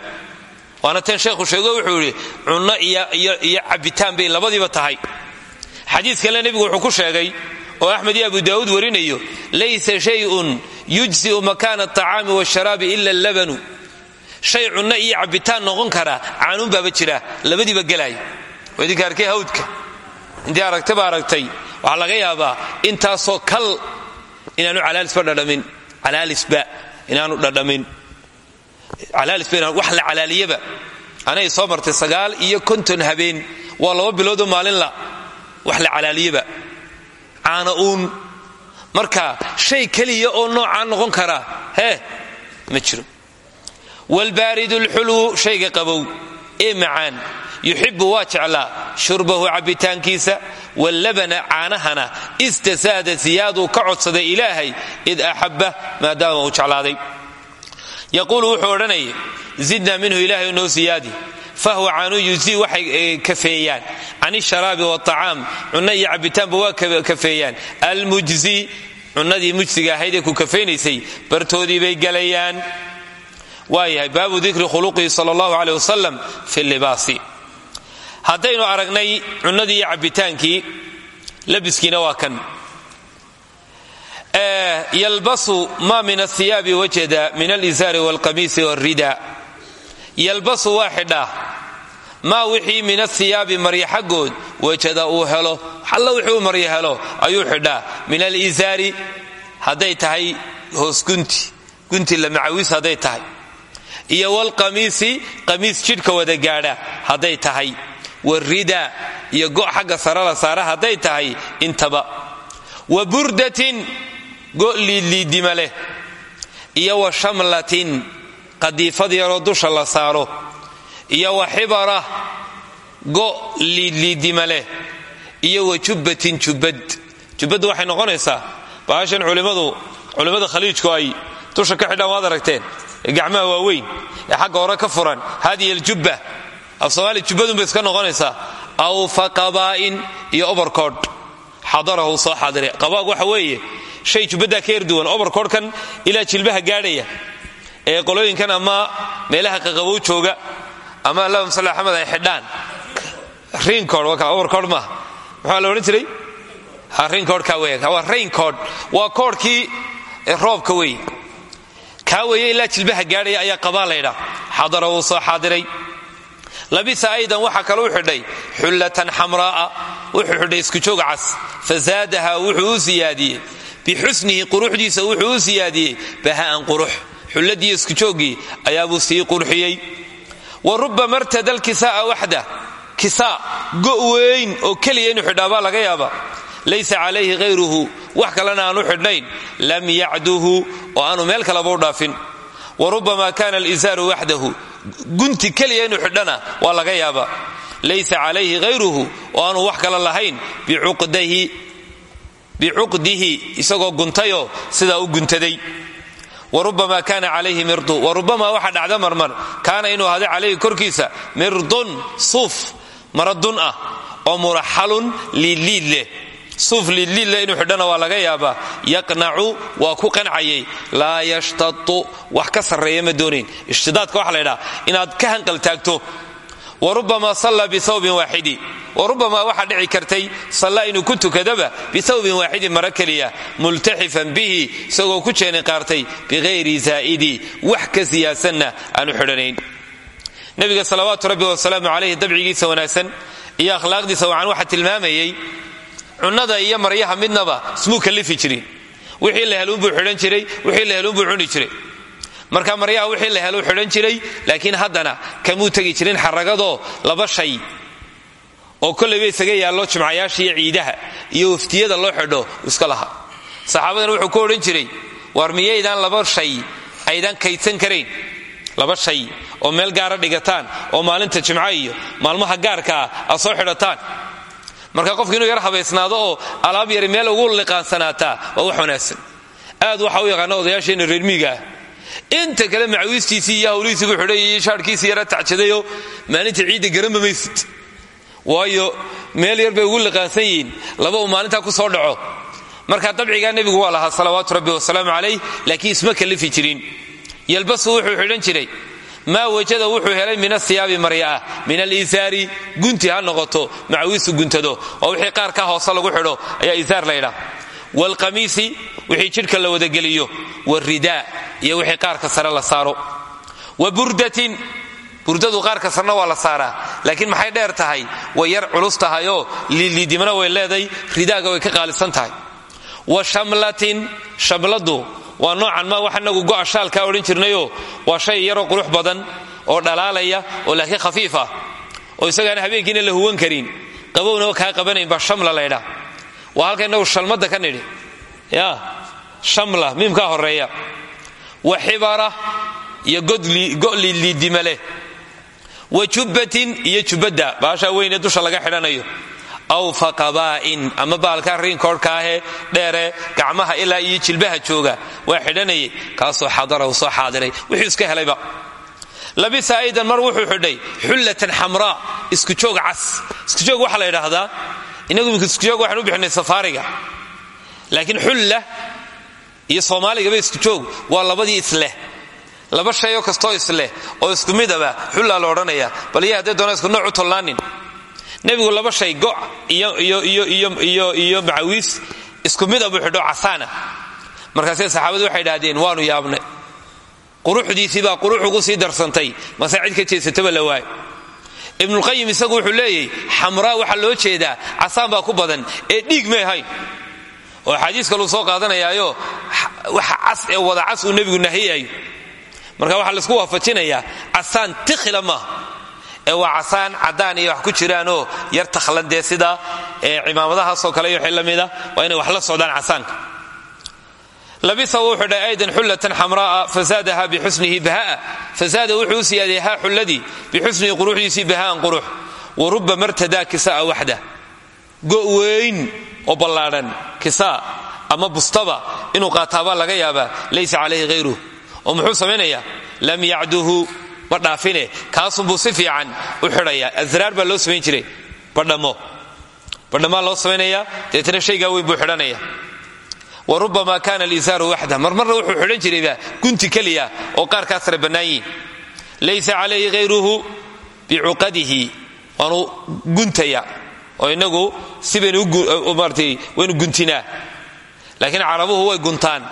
Waana tan sheekhu sheego wuxuu yidhi cunno iyo cabbitaan bay labadiiba tahay. Xadiis kale nebigu wuxuu ku sheegay oo axmed iyo abu daa'uud warinayo laysa shayun yujsi'u makaana aطacaami waasharaabi ila allabanu. Shay cunno iyo cabbitaan noqon kara caanuunbaaba jira labadiiba gelaya waa idinka arkay hawdka intii aragtaba aragtay waxaa laga yaabaa intaasoo kal inaanu calaalisba inaanu dhadhamin. Wax la calaaliyaba anay soo martay sagaal iyo konton habeen waa laba biloodoo maalinla wax la calaaliyaba caana uun. Marka shay keliya oo noocaa noqon karaa hee ma jiro. Waalbaaridu alxulwu shayga qabow ee macaan yuxibu waa jeclaa. Shurbahu cabbitaankiisa wallabana caanahana istasaada siyaaduu ka codsaday ilaahay id axabba maadaama uu jeclaaday. Yaquulu wuxuu odhanayay zidna minhu ilaahay noo siyaadi. Fahwa caanuu yuzii waxay kafeeyaan. Can isharaabi waaطacaam cunno iyo cabbitaanba waa kafeeyaan. Almujzi cunnadii mujsiga ahayd ee ku kafaynaysay bartoodii bay waayahay baabu dikri khuluqihi sal allahu aleh wasalam fi libaasi haddaynu aragnay cunnadii iyo cabbitaankii labiskiina waa kan. Yalbasu ma min athiyaabi wajada min alizaari walqamiisi wrida yalbasu waa xidhaa maa wixii min athiyaabi marya xaggood wajada uu helo. Alla wixii uu marya helo ayuu xidhaa. Min alizaari hadday tahay hoos gunti. Gunti lamacawis hadday tahay iyo walqamiisi qamiis jidhka wada gaadha hadday tahay. Warida iyo go' xagga sarala saara hadday tahay intaba. Wa burdatin go' liidliidima leh. Iyo wa shamlatin qadiifad yaroo dusha la saaro. Iyo wa xibara go liidliidima leh. Iyo wa jubbatin jubbad. Jubbaddu waxay noqonaysaa baashan culimmadu culimmada khaliijku ay dusha ka xidhaan waad aragteen. ee gacmaha waaweyn ee xagga hore ka furan hadiya aljubba. Af soomaaliya jubbadunbay iska noqonaysaa. Aw faqabaa'in iyo obarkoodh xadarahu soo xaadiray qabaag waxa weeye shay jubbaddaa ka yarduwan obarkoodhkan ilaa jilbaha gaadhaya ee qolooyinkan ama meelaha qaqabow jooga ama allahum salli axmed ay xidhaan. Riinkood obarkoodh maaha maxaa la odhan jiray? Riinkoodhka wey waa rainkoodh waa koodhkii roobka weeye kaa weeye ilaa jilbaha gaadhaya ayaa qabaa laydhaa xadara wuu soo xaadiray. Labisa aydan waxaa u xidhay. Xullatan xamraa'a. Wuxuu xidhay iskujooga cas. Fasaadaha wuxuu u siyaadiyey bixusnihi quruxdiisa wuxuu u siyaadiyey baha'an qurux. Xulladii iskujooggii ayaabuu sii qurxiyey. Wa rubama irtada lkisa'a waxda. Kisaa go' weyn oo keliya inuu xidhaabaa laga yaaba laysa calayhi hayruhu wax kalena aanu xidhnayn. Lam yacduhu oo aanu meel kaleba u dhaafin. Wa rubama kana alisaaru waxdahu gunti keliya inuu xidhana waa laga yaaba laysa calayhi hayruhu oo aanu wax kale lahayn bicuqdihi isagoo guntayoo sidaa u guntaday. Warubama kaana calayhi mirdu warubama waxa dhacda marmar kaana inuu ahday calayhi korkiisa mirdun suuf maradun ah oo muraxalun liidliid leh suuf liidliid leh inuu xidhana waa laga yaabaa. Yaqnacu waa ku qancayay. Laa yashtatu wax ka sarreeya ishtidaadka waxa la ydhaha inaad ka hanqal taagto. Warubama salla bihawbin waaxidi warubama waxaa dhici kartay salla inuu ku tukadaba bihawbin waaxidin mara keliya. Multaxifan bihi isagoo ku jeeni qaartay bighayri zaa'idi. Wax ka siyaasanna aanu xidhanayn. Nebiga salawaatu rabbi wasalaamu calayhi dabcigiisa wanaagsan iyo akhlaaqdiisa wacan waxaa tilmaamayey cunnada iyo maryaha midnaba ismuu kallifi jirin. Wixii la heluunbuu xidhan jiray wixii la heluunbuu cuni jiray. Marka maryaha wixii la helu xidhan jiray laakiin haddana kamuu tegi jirin xaragadoo laba shay. Oo kollayba isaga yaallo jimcayaasha iyo ciidaha iyo waftiyada loo xidho iska laha saxaabadana wuxuu ku odhan jiray war miyaydaan laba shay aydan kaydsan karayn? Laba shay oo meel gaara dhigataan oo maalinta jimco iyo maalmaha gaarkaa aad soo xidhataan marka qofku inuu yar habaysnaado oo alaab yari meel ugu liqaansanaataa waa wax wanaagsan aad waxa u yaqaana odayaasheenna reermiigaah inta kale macawiistiisii iyo hawlihiisii buu xidhay iyo shaarhkiisii yara tacjadayoo maalinta ciidda garanba waayo meel yar bay ugu liqaansan yihiin. Laba uu maalintaa ku soo dhaco. Marka dabcigaa nebigu waa lahaa salawaatu rabbi wasalaamu calayh laakiin isma kallifi jirin. Yalbasu wuxuu xidhan jiray maa wajada wuxuu helay min asiyaabi maryaah min aliisaari gunti ha noqoto macawiisu guntado oo wixii qaar ka hoose lagu xidho ayaa isaar laydhaa waalqamiisi wixii jidhka la wadageliyo waridaa iyo wixii qaarka sare la saaro. Wa burdatin burdadu qaarka sarna waa la saaraa laakiin maxay dheer tahay? Way yar culus tahayoo liidliidimana way leeday ridaaga way ka qaalisan tahay. Wa shamlatin shamladu waa noocan ma waxa nagu go'a shaalkaa odhan jirnayoo waa shay yaroo qurux badan oo dhalaalaya oo laakiin khafiif ah oo isagaana habeenkiina la huwan karin. Qabowna kaa qabanayn baa shamla laydhaa waa halka inagu shalmadda ka nidhi. Ya shamla miimkaa horreeya wa xibara iyo go'liidliidima leh. Wa jubbatin iyo jubbadda baashaa weyne dusha laga xidhanayo aw faqabaa'in ama baalkaa riinkoodhka ahee dheere gacmaha ilaa iyo jilbaha jooga waa xidhanayay kaasoo xadarahu soo xaadiray wuxuu iska helayba labisa aydan mar wuxuu xidhay xullatan xamraa iskujoog cas iskujoog waxaa la yidhaahdaa inagu iskujoog waxaan u bixinay safaariga laakiin xulla iyo soomaaligaba iskujoog waa labadii isleh laba shayoo kastoo isleh oo isku midaba xullaa la odhanaya bal iyo haddee doona isku nooc u tollaanin nebigu laba shay go' iyo macawiis isku mida buu xidho casaana markaasee saxaabadu waxay idhaahdeen waanu yaabnay. Quruxdiisii baa qurux ugu sii darsantay. Mase cid ka jeesataba la waay ibnulqayim isagu wuxuu leeyahy xamraa waxaa loo jeedaa casaan baa ku badan ee dhiig may ahayn. Oo axaadiis kaluu soo qaadanayaayo waxa cas ee wada cas uu nebigu nahiyayo marka waxaa la isku waafajinayaa casaan tikhila maaha ee waa casaan caddaan iyo wax ku jiraanoo yar takhlandee sida cimaamadahaasoo kale iyo wixii waa inay wax la socdaan casaanka. Labisa wuu xidhay aydan xullatan xamraa'a fasaadaha bixusnihi baha'a fasaada wuxuu u siyaaday haa xulladii bixusnihi baha'an qurux wa rubba martadaa kisa'a waxda. Go' weyn oo ballaadhan kisaa ama bustaba inuu qaataabaa laga yaabaa laysa calayhi hayruh oo muxuu samaynayaa lam yacduhu ma dhaafine kaasunbuu si fiican u xidhayaa. Asraar baa loo samayn jiray. Badhammo badhammaa loo samaynayaa deetna shaygaa weyn buu xidhanaya wa rubamaa kaana alisaaru waxda. Marmarna wuxuu xidhan jirayba gunti keliya oo qaarkaa sare bannaan yihiin laysa calayhi hayruhu bicuqadihi. Waanu guntaya oo inagu si baynumaratay waynu guntinaa. Laakiin carabuhu way guntaan.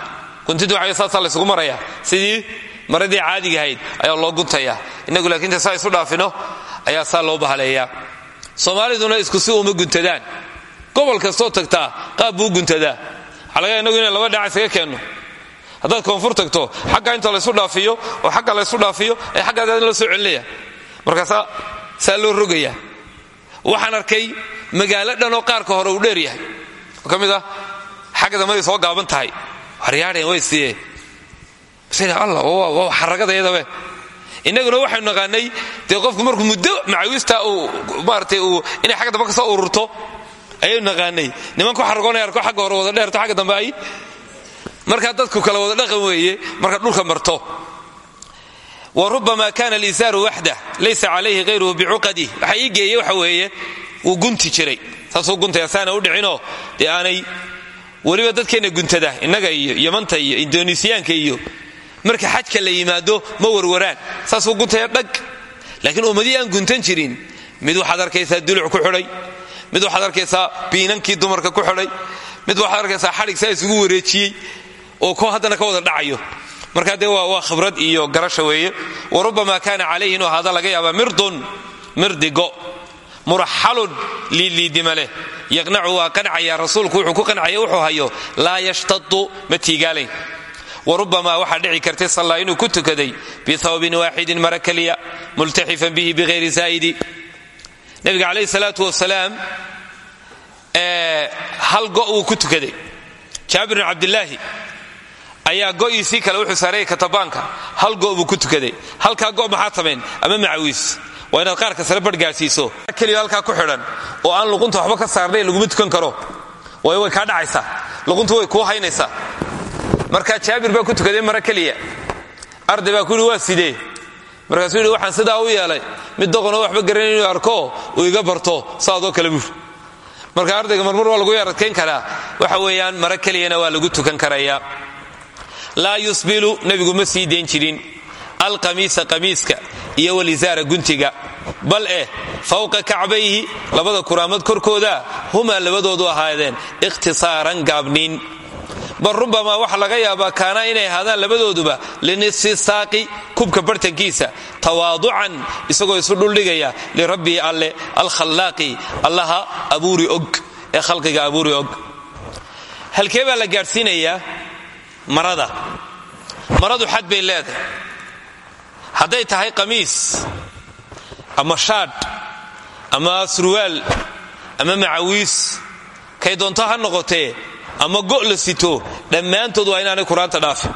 Guntintu waxa saasaa maraya sidii maradii caadiga ahayd ayaa loo guntaya. Inagu laakiin ta saa isu dhaafino ayaa saa loo bahaleeyaa soomaaliduna isku si uma guntadaan. Gobol kastoo tagtaa qaab buu guntadaa. Waxaa laga inagu inay laba dhinac isaga keenno. Haddaad koonfur tagto xagga inta laysu dhaafiyo oo xagga laysu dhaafiyo ee xaggaas loo soo celinaya. Markaasaa saa loo rogaya. Waxaan arkay magaalo dhanoo qaarka hore uu dheer yahay. Oo ah xagga dambaday soo gaaban tahay. Waryaadheen way siiyee alla xaragadayadabe innaguna waxaynu naqaanay dee qofku markuu muddo macawiista uu maaratay uu inay xagga dambe ka soo ururto ayaynu naqaanay. Niman ku xaragoonaya arko xagga hore wada dheerto xagga dambe ay. Markaa dadku kale wada dhaqan weeye marka dhulka marto. Wa rubama kana alisaaru waxda laysa calayhi hayruhu bicuqadih waxa ii waxa weeye wuu gunti jiray. Saasuu guntaya saana u dhicinoo dee aanay weliba dadkeenna guntada innaga iyo yamanta iyo indonesiyaanka iyo marka xajka la yimaado ma warwaraan. Saasuu guntaya dhag. Laakiin ummadii guntan jirin mid waxaad arkaysaa duluc ku xidhay mid waxaad arkaysaa biinankii dumarka ku xidhay mid waxaad arkaysaa xadhig saa isugu wareejiyey oo ko haddana ka wada dhacayo. Markaa dee waa khibrad iyo garasha weeye. Wa rubbama kaana calayhi inuu laga yaabaa mirdun mirdigo muraxalun liidliidima leh. Yaqnacu waa qancaya rasuulku wuxuu ku qancaya wuxuu hayo laa yashtadu ma tiigaalayn wa rubamaa waxaa dhici kartay sallaa inuu ku tukaday bihawbin waaxidin mara keliya multaxifan bihi bihayri zaa'idi. Nabiga calayhi salaatu wasalaam hal go' wuu ku tukaday. Jaabir cabdilaahi ayaa go'iisii kale wuxuu saarayay katabaanka hal go' buu ku tukaday. Halkaa go' maxaa samayn ama macawiis? Waa inaad qaarka sare barh gaadhsiiso keliya halkaa ku xidhan oo aan luqunta waxba ka saarnay laguma tukan karo. Waayo way kaa dhacaysaa. Luquntu way kuu haynaysaa marka jaabir baa ku tukaday mara keliya. Arday baa ku yidhi waa sidee? Markaasuu yidhi waxaan sidaa u yeelay. Mid doqonoo waxba garanay inuu arko uu iga barto saadoo kale buur marka ardayga marmar waa lagu yaradkayn karaa. Waxa weeyaan mara keliyana waa lagu tukan karaya. Laa yusbilu nebigu ma sii dayn jirin. Alqamiisa qamiiska iyo walisaara guntiga. Bal eh fawqa kacbayhi labada kuraamad korkooda humaa labadoodu ahaadeen ikhtisaaran gaabniin bal rubamaa waxa laga yaabaa kaana inay ahaadaan labadooduba linisfi saaqi kubka bartankiisa tawaaducan isagoo isu dhuldhigaya lirabbii alle alkhallaaqi allaha abuuri og ee khalqiga abuuri og. Halkee baa la gaadhsiinayaa marada. Maradu xad bay leedahay. Hadday tahay qamiis ama shaadh ama surwaal ama macawiis kay doonto ha noqotee ama go' la sito dhammaantood waa inaanay qur'aanta dhaafin.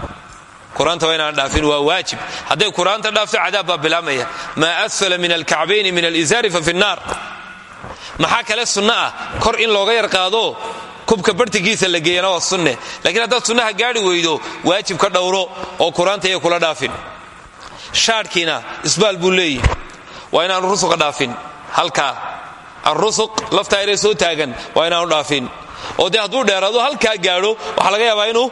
Qur'aanta waa inaana dhaafin waa waajib. Hadday qur'aanta dhaafto cadaab baa bilaabmaya maa asfala min alkacbayni min alizaari fa fi nnaar maxaa kale sunno ah? Kor in looga yar qaado kubka bartankiisa la geeyana waa sunne. Lakiin haddaad sunnaha gaari weydo waajib ka dhowro oo qur'aanta kula dhaafin. Shaadhkiina isbaal buu leeyihi waa inaanu rusuqa dhaafin. Halkaa arusuq laftaa inay soo taagan waa inaanu dhaafin oo dee hadduu dheeraado halkaa gaadho waxaa laga yaabaa inuu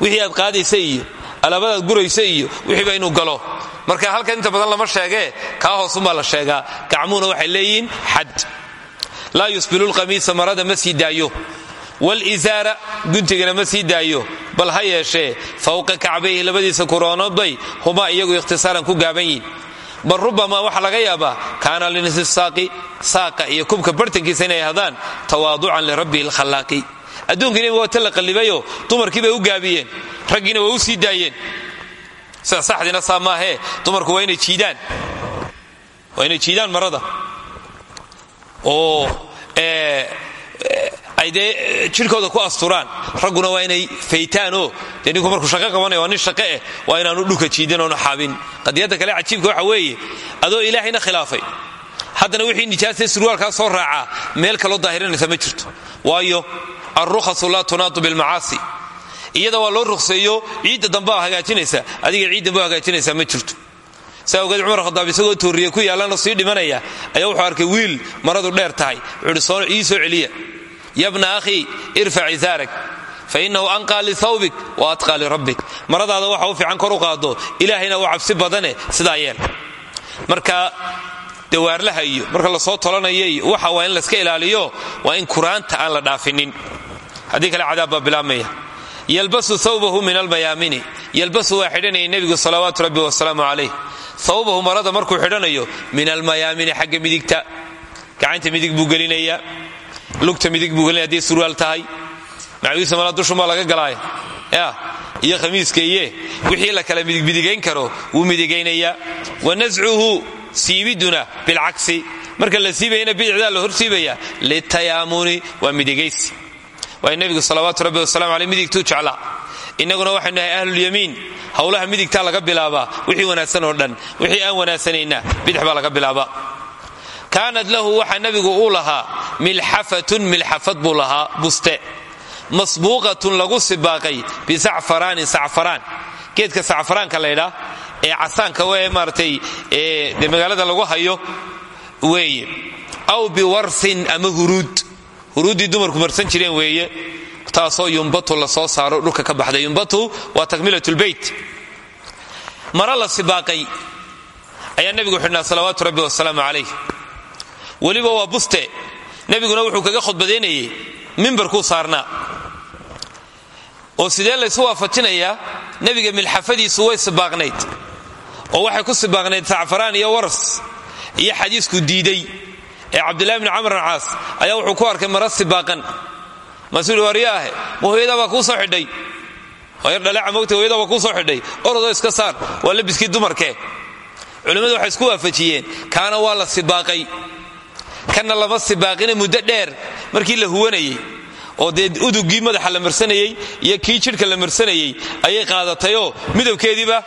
wixii aad qaadaysa iyo alaabadaad guraysa iyo wixiiba inuu galo. Marka halkan inta badan lama sheegee kaa hoosunbaa la sheegaa. Gacmuhuna waxay leeyihiin xad. Laa yusbilu lqamiisa marada ma sii daayo. Walizaara guntigana ma sii daayo. Bal ha yeeshee fawqa kacbayhi labadiisa kuroonoodbay humaa iyagu ikhtisaaran ku gaaban yihiin bal rubamaa waxaa laga yaabaa kaana linisfi saaqi saaqa iyo kubka bartankiisa inay ahdaan tawaaducan lirabbihi lkhallaaqi adduunka nebiga waa ta la qallibayo dumarkii bay u gaabiyeen raggiina way u sii daayeen. Sida saxdiina saa maahee dumarku waa inay jiidaan. Waa inay jiidaan marada. Oo ay dee jidhkooda ku asturaan. Ragguna waa inay faytaanoo dee ninku markuu shaqo qabanaya waa nin shaqo eh waa inaanu dhulka jiidin oonu xaabin. Qadiyadda kale cajiibka waxa weeye adoo ilaahayna khilaafay. Haddana wixii nijaasee surwaalkaa soo raacaa meel kaloo daahirinaysa ma jirto. Waayo alrukhasu laa tunaatu bilmacaasi. Iyada waa loo rukseeyo ciidda dambaa hagaajinaysa. Adiga ciiddanba hagaajinaysaa ma jirto. Saa ogeed cumar isagoo tooriye ku yaallana sii dhimanaya ayaa wuxuu arkay wiil maradu dheer tahay. Wuxuuhi ii soo celiya yabna akhii irfac isaarak fa innahu anqaa lihawbik wa atqaa lirabbik maradaada waxa u fiican kor u qaado ilaahayna waa cabsi badane sidaa yeel marka dawaarlaha iyo marka la soo tolanayay waxa waa in layska ilaaliyo waa in kuraanta aan la dhaafinin haddii kale cadaab baa bilaabmaya yalbasu thawbahu min almayaamini yalbasu waa xidhanayay nebigu salawaatu rabbi wasalaamu calayh marada markuu xidhanayo min almayaamini xagga midigta gacanta midig buu gelinayaa lugta midig buu gelinaya hadday surwaal tahay. Macawiisa mala dushumaa laga galaaya ya iyo khamiiska iye wixii la kala midigmidigayn karo wuu midigaynayaa. Wa nascuhu siibiduna bilcagsi. Marka la siibayana bidicdaa la hor siibaya. Litayaamuni waa midigaysi. Waa nebigu salawaatu rabbi wasalamu aleyh midigtuu jeclaa. Innaguna waxaynu nahay ahlulyamiin howlaha midigtaa laga bilaabaa. Wixii wanaagsan oo dhan. Wixii aan wanaagsanayna bidix baa laga bilaabaa kaanat lahu waxaa nebigu uu lahaa milxafatun milxafad buu lahaa buste. Masbuuqatun lagu sibaaqay bisacfaraanin sacfaraan geedka sacfaraanka laydhaa ee casaanka wee maaratay de magaalada lagu hayo weeye. Aw biwarsin ama huruud. Huruuddii dumarku marsan jireen weeye. Taasoo yumbatu la soo saaro dhulka ka baxday. Yumbatu waa takmilatulbeyt mara la sibaaqay. Ayaa nebigu weliba waa buste. Nebiguna wuxuu kaga khudbadaynayey mimbarkuu saarnaa oo sidee laysu waafajinayaa nebiga milxafadiisu way sibaaqnayd. Oo waxay ku sibaaqnayd sacfaraan iyo waras iyo xadiisku diiday. Ee cabdillahi bni camr caas ayaa wuxuu ku arkay mara sibaaqan. Maasuu hi waryaahe ma hooyadaa baa kuu soo xidhay. Yar dhaleeca mogta hooyadaa baa kuu soo xidhay. Orodoo iska saar. Waa labiskii dumarkee. Culimmadu waxay isku waafajiyeen. Kaana waa la sibaaqay kana lama sibaaqina muddo dheer markii la huwanayey oo dee udugii madaxa la marsanayey iyo kii la marsanayey ayay qaadatayoo midabkeediiba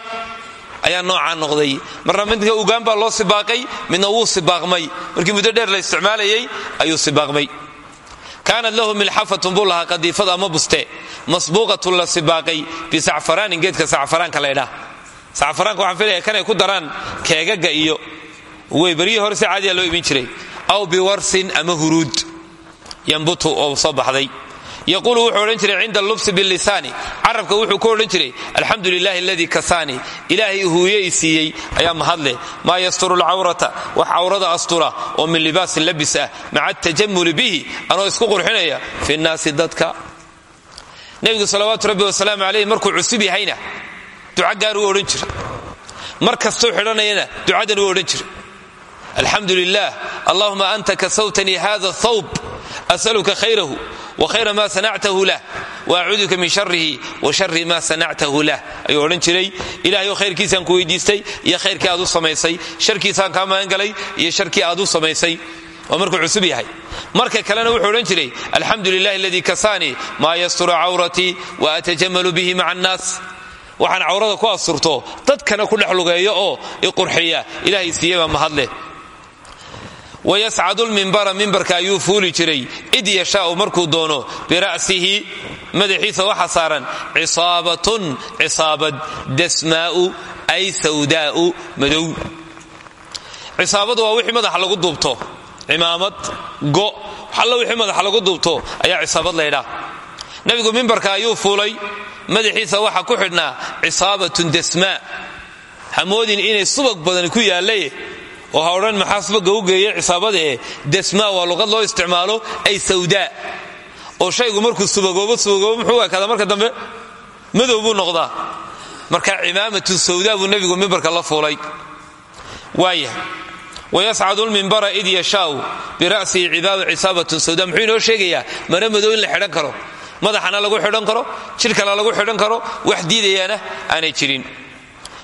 ayaa noocaa noqday. Marna midka ugaan loo sibaaqay midna wuu sibaaqmay. Markii muddo dheer la isticmaalayey ayuu sibaaqmay. Kaanat lahu milxafatun buu lahaa ama buste. Masbuuqatun la sibaaqay bisacfaraanin geedka sacfaraanka laydhaa sacfaraanka waxaan filaya kanay ku daraan keegaga iyo. Wey beryihii hore si caadiya loo imin jiray aw biwarsin ama huruud. Yambutu oo soo baxday. Yaquulu wuxuu odhan jiray cinda lubsi bilisaani carabka wuxuu ku odhan jiray alxamdu lilahi aladii kasaani. Ilaahay huuye i siiyey ayaa mahadleh maa yasturu lcawrata wax cawrada astura oo min libaasin labis ah maca bihi anoo isku qurxinaya fi nnaasi dadka. Nebigu salawaatu rabbi wasalaamu calayh markuu cusub yahayna duca gaar uu odhan jira mar kastuu xidhanayana ducadan uu odhan jira alxamdu lilah allahuma anta kasawtanii hada thawb. Asaluka khayrahu wa khayra ma sanactahu lah. Waacuuduka min sharihi wa shari ma sanactahu lah. Ayuu odhan jiray ilahayo khayrkiisaan ku weydiistay iyo khayrkii aad u samaysay. Sharkiisaan kaa magangalay iyo sharkii aad u samaysay. Waa markuu cusub yahay. Marka kalena wuxuu odhan jiray alxamdu lilahi aladii kasaanii maa yasturu cawratii wa atajamalu bihi maca annaas. Waxaan cawrada ku asturto wayascadu lmimbara mimbarka ayuu fuuli jiray id yashaau markuu doono bira'sihi madaxiisa waxa saaran cisaabatun cisaabad dasmaa'u ay sawdaa'u madow cisaabadu waa wixii madaxa lagu duubto cimaamad go waxalla wixii madaxa lagu duubto ayaa cisaabad laydhaa nebigu mimbarka ayuu fuulay madaxiisa waxa ku xidhnaa cisaabatun dasmaa hamoodin inay subag badan ku yaallay oo ha odhan maxaa subaga u geeya cisaabadae dasmaa waa luqad loo isticmaalo ay sawdaa oo shaygu markuu subagoobo subagoobo muxuu ekaada marka dambe? Madow noqdaa. Marka cimaamatu sawdaa buu nebigu mimbarka la fuulay. Waaya wayascadu lmimbara id yashaau bira'sihi cibaaba cisaabatun sawda. Muxuu inoo sheegayaa mara madow in la xidhan karo. Madaxana lagu xidhan karo jidhkana lagu xidhan karo wax diidayaana aanay jirin.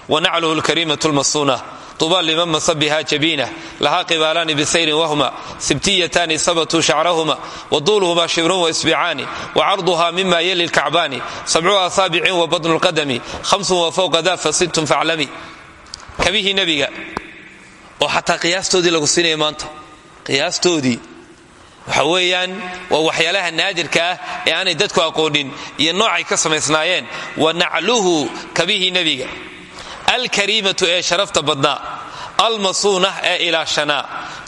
Wa nacluhu lkariimatu lmasuuna tuba liman masa biha jabiina lahaa qibaalaani bisayrin wahma sibtiyataani sabatuu shacrahuma waduuluhuma shibrun waisbicaani wacarduha mima yali lkacbaani sabcu asaabicin wa badnu lqadami hamsun wa fowqa da fasittum faclami kabihii nebiga oo xataa qiyaastoodii lagu siinaya maanta. Qiyaastoodii naadirka ah ee aanay dadku aqoonin iyo noocay ka samaysnaayeen. Wa nacluhu kabihii nebiga alkariimatu ee sharafta badnaa almasuunah ee ilaashanaa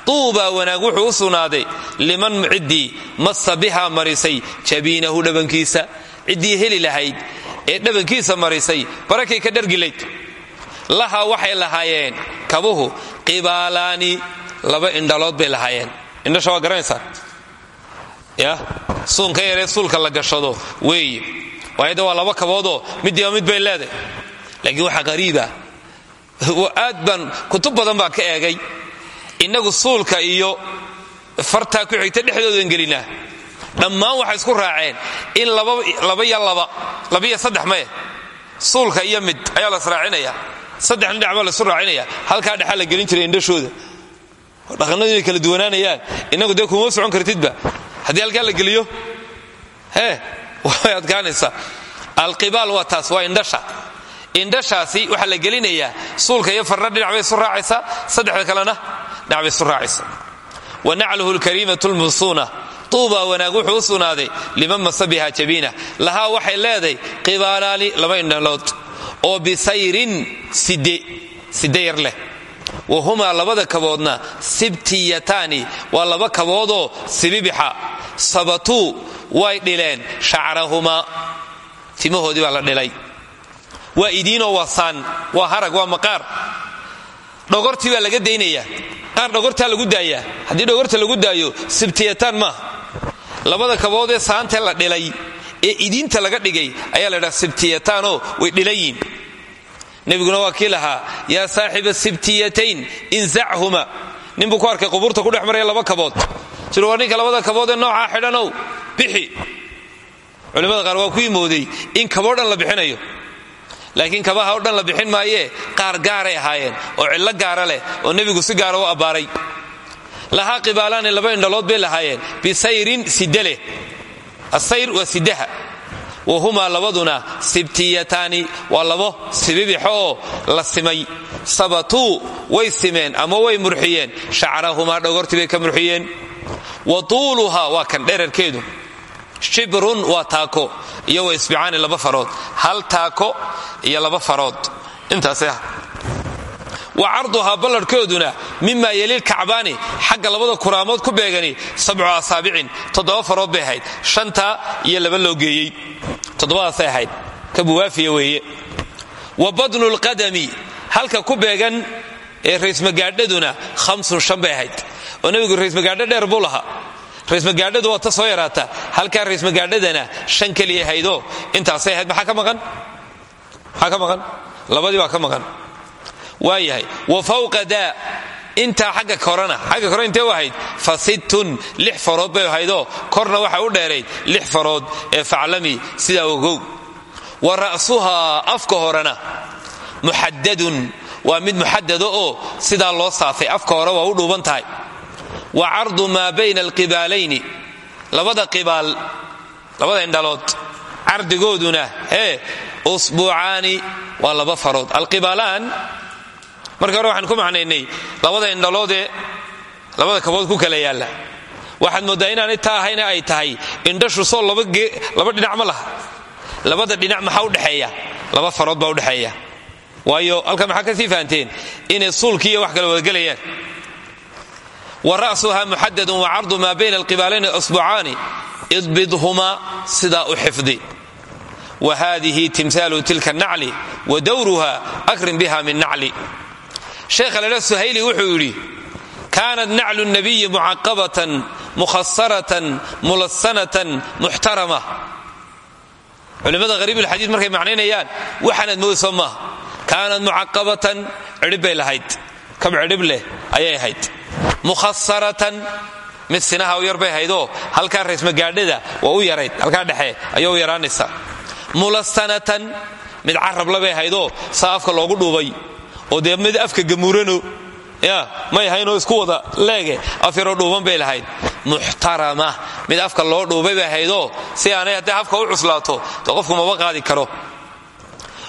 tuubaa wanaag wuxuu u sugnaaday liman ciddii massa bihaa marisay jabiinahu dhabankiisa. Ciddii heli lahayd ee dhabankiisa marisay barakay ka dhargilayd lahaa waxay lahaayeen kabuhu qibaalaani laba indhalood bay lahaayeen. Indhasha waa garanaysaa? Ya suunka yaree suulka la gashado weeye. Waayadda waa laba kaboodoo midiiba mid bay leedahay laakiin waxaa qariiba aad baan kutub badan baa ka eegay. Innagu suulka iyo fartaa ku xigta dhexdoodan gelinaa dhammaan waxay isku raaceen. In saddex maya suulka iyo mid ayaa la israacinaya saddexna dhinac baa laisu raacinaya. Halkaa dhexaa la gelin jiray indhashooda. Dhaqannadu inay kala duwanaanayaan. Innagu dee kuma socon kartidba haddii halkaa la geliyo hee way adkaanaysaa. Alqibaal waa taas waa indhasha indhashaasi waxaa la gelinayaa suulka iyo farna dhinac bay isu raacaysaa saddexda kalena dhinac bay isu raacaysa. Wa nacluhu lkariimatu lmasuuna tuubaa wanaag wuxuu u sugnaaday liman masa biha jabiina. Lahaa waxay leedahay qibaalaani laba indhalood oo bisayrin side yar leh. Wahumaa labada kaboodna sibtiyataani waa laba kaboodoo sibibixa. Sabatuu way dhileen shacrahumaa timahoodii baa la dhilay waa idiinoo waa saan waa harag waa maqaar. Dhogortii baa laga daynayaa qaar dhogortaa lagu daayaa. Haddii dhogorta lagu daayo sibtiyataan maaha labada kaboodee saantee la dhilay ee idiinta laga dhigay ayaa la ydhaha sibtiyataanoo way dhilayiin nebiguna waa kii lahaa yaa saaxiba sibtiyatayn inzachuma ninbuu ku arkay qubuurta ku dhex maraya laba kabood. Sir waa ninka labada kaboodee noocaa xidhanow bixi. Culimmada qaar waa ku imooday in kaboo dhan la bixinayo laakiin kabaha oo dhan la bixin maayee qaar gaaray ahaayeen oo cillo gaara leh oo nebigu si gaara u abbaaray. Lahaa qibaalaani laba indhalood bay lahaayeen bisayrin side leh. Asayr waa sidaha. Wahumaa labaduna sibtiyataani waa labo sibibixo oo la simay. Sabatuu way simeen ama way murxiyeen. Shacrahumaa dhogortii bay ka murxiyeen. Wa tuuluhaa waa kan dherarkeedu shibrun waa taako iyo wa isbicaani laba farood. Hal taako iyo laba farood. Intaas ah wa carduhaa ballarhkooduna mimaa yeliil kacbaani xagga labada kuraamood ku beegani sabcu asaabicin toddoba farood bay ahayd. Shantaa iyo laba loo geeyey. Toddobadaasay ahayd. Ka buwaafiya weeye. Wa badnu lqadami halka ku beegan ee raysmagaadhaduna hamsun shan bay ahayd. Oo nebigu raysmagaadho dheer buu lahaa raysmagaadhadu waa ta soo yaraata. Halkaa raysmagaadhadana shan keliya ahaydoo intaasay ahayd maxaa ka maqan? Maxaa ka maqan? Labadii baa ka maqan. Waayahay wa fawqa daa. Intaa xagga korana xagga kore intee u ahayd? Lix farood bay ahaydoo korna waxay u dheerayd lix farood ee faclami sidaa ogow. Wa ra'suhaa afka horena muxadadun waa mid muxadado oo sidaa loo saafay. Afka hore waa u dhuuban tahay wa cardu maa bayna alqibaalayni. Labada qibaal labada indhalood cardigooduna ee usbuucaani waa laba farood. Alqibaalaan marka hore waxaan ku macnaynay labada indhaloodee labada kabood ku kala yaalla. Waxaad mooddaa inaanay taa ahayna ay tahay indhashu soo laba dhinac ma laha. Labada dhinac maxaa udhexeeya laba farood baa udhexeeya waayo halkan maxaa ka sii fahanteen? Inay suulkii wax kale wadagelayaan wa ra'suha muxadadun wa cardu maa bayna alqibaalayni usbucaani idbidhumaa sidaa u xifdi. Wa haadihi timhaalu tilka nacli wa dowruha akrim biha min nacli sheekha ladha suhayli wuxuu yidhi kaanat naclu nabiyi mucaqabatan mukhasaratan mulassanatan muxtarama culimmada hariibulxadiid markay macnaynayaan waxaanaad moodayso maaha kaanat mucaqabatan cidhib bay lahayd. Kab cidhib leh ayay ahayd mukhasaratan mid sinaha u yar bay ahaydoo halkaa raysmagaadhada waa u yarayd halkaa dhexe ayay u yaraanaysaa. Mulassanatan mid carabla bay ahaydoo saa afka loogu dhuubay oo dee mid afka gamuurano ya may haynoo isku wada leege afyaroo dhuuban bay lahayd. Muxtarama mid afka loo dhuubay bay ahaydoo si aanay hadday afka u cuslaato qofku maba qaadi karo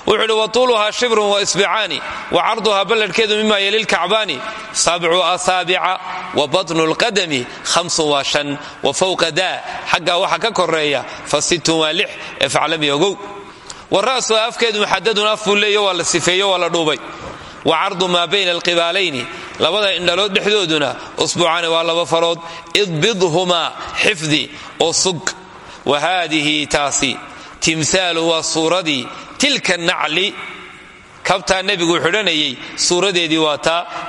wuxuu idhi watuuluhaa shibrun wa isbicaani wa carduhaa balladhkeedu mima yelilkacbaani sabcu asaabica wa batnu lqadami hamsun waa shan wa fowqa daa xaggaa waxa ka koreeya fa sittun waa lix ee faclami ogow wa ra'suha afkeedu muxadadun af buu leeyo waa la sifeeyo waa la dhuubay. Wa cardu maa timhaalu waa suuradii tilka nacli kabtaa nebigu xidhanayay suuradeedii waa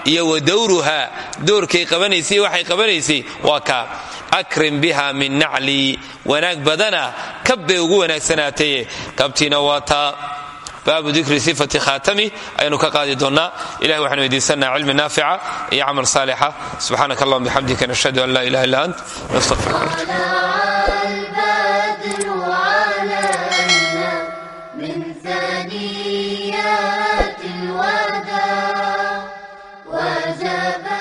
iyo wa dowruhaa doorkay qabanaysay waxay qabanaysay waa kaa. Akrim biha min nacli wanaag badana kab ugu wanaagsanaataye kabtiina waa taa. Baabu dikri sifati khaatami aynu ka qaadi doonnaa. Ilahi waxaan weydiisanaa cilmi naafica iyo camal saalixa. Subxaanaka allahuma bixamdika nashhadu an laa ilaha illa ant تغدو علينا من ثنيات الودا وجبل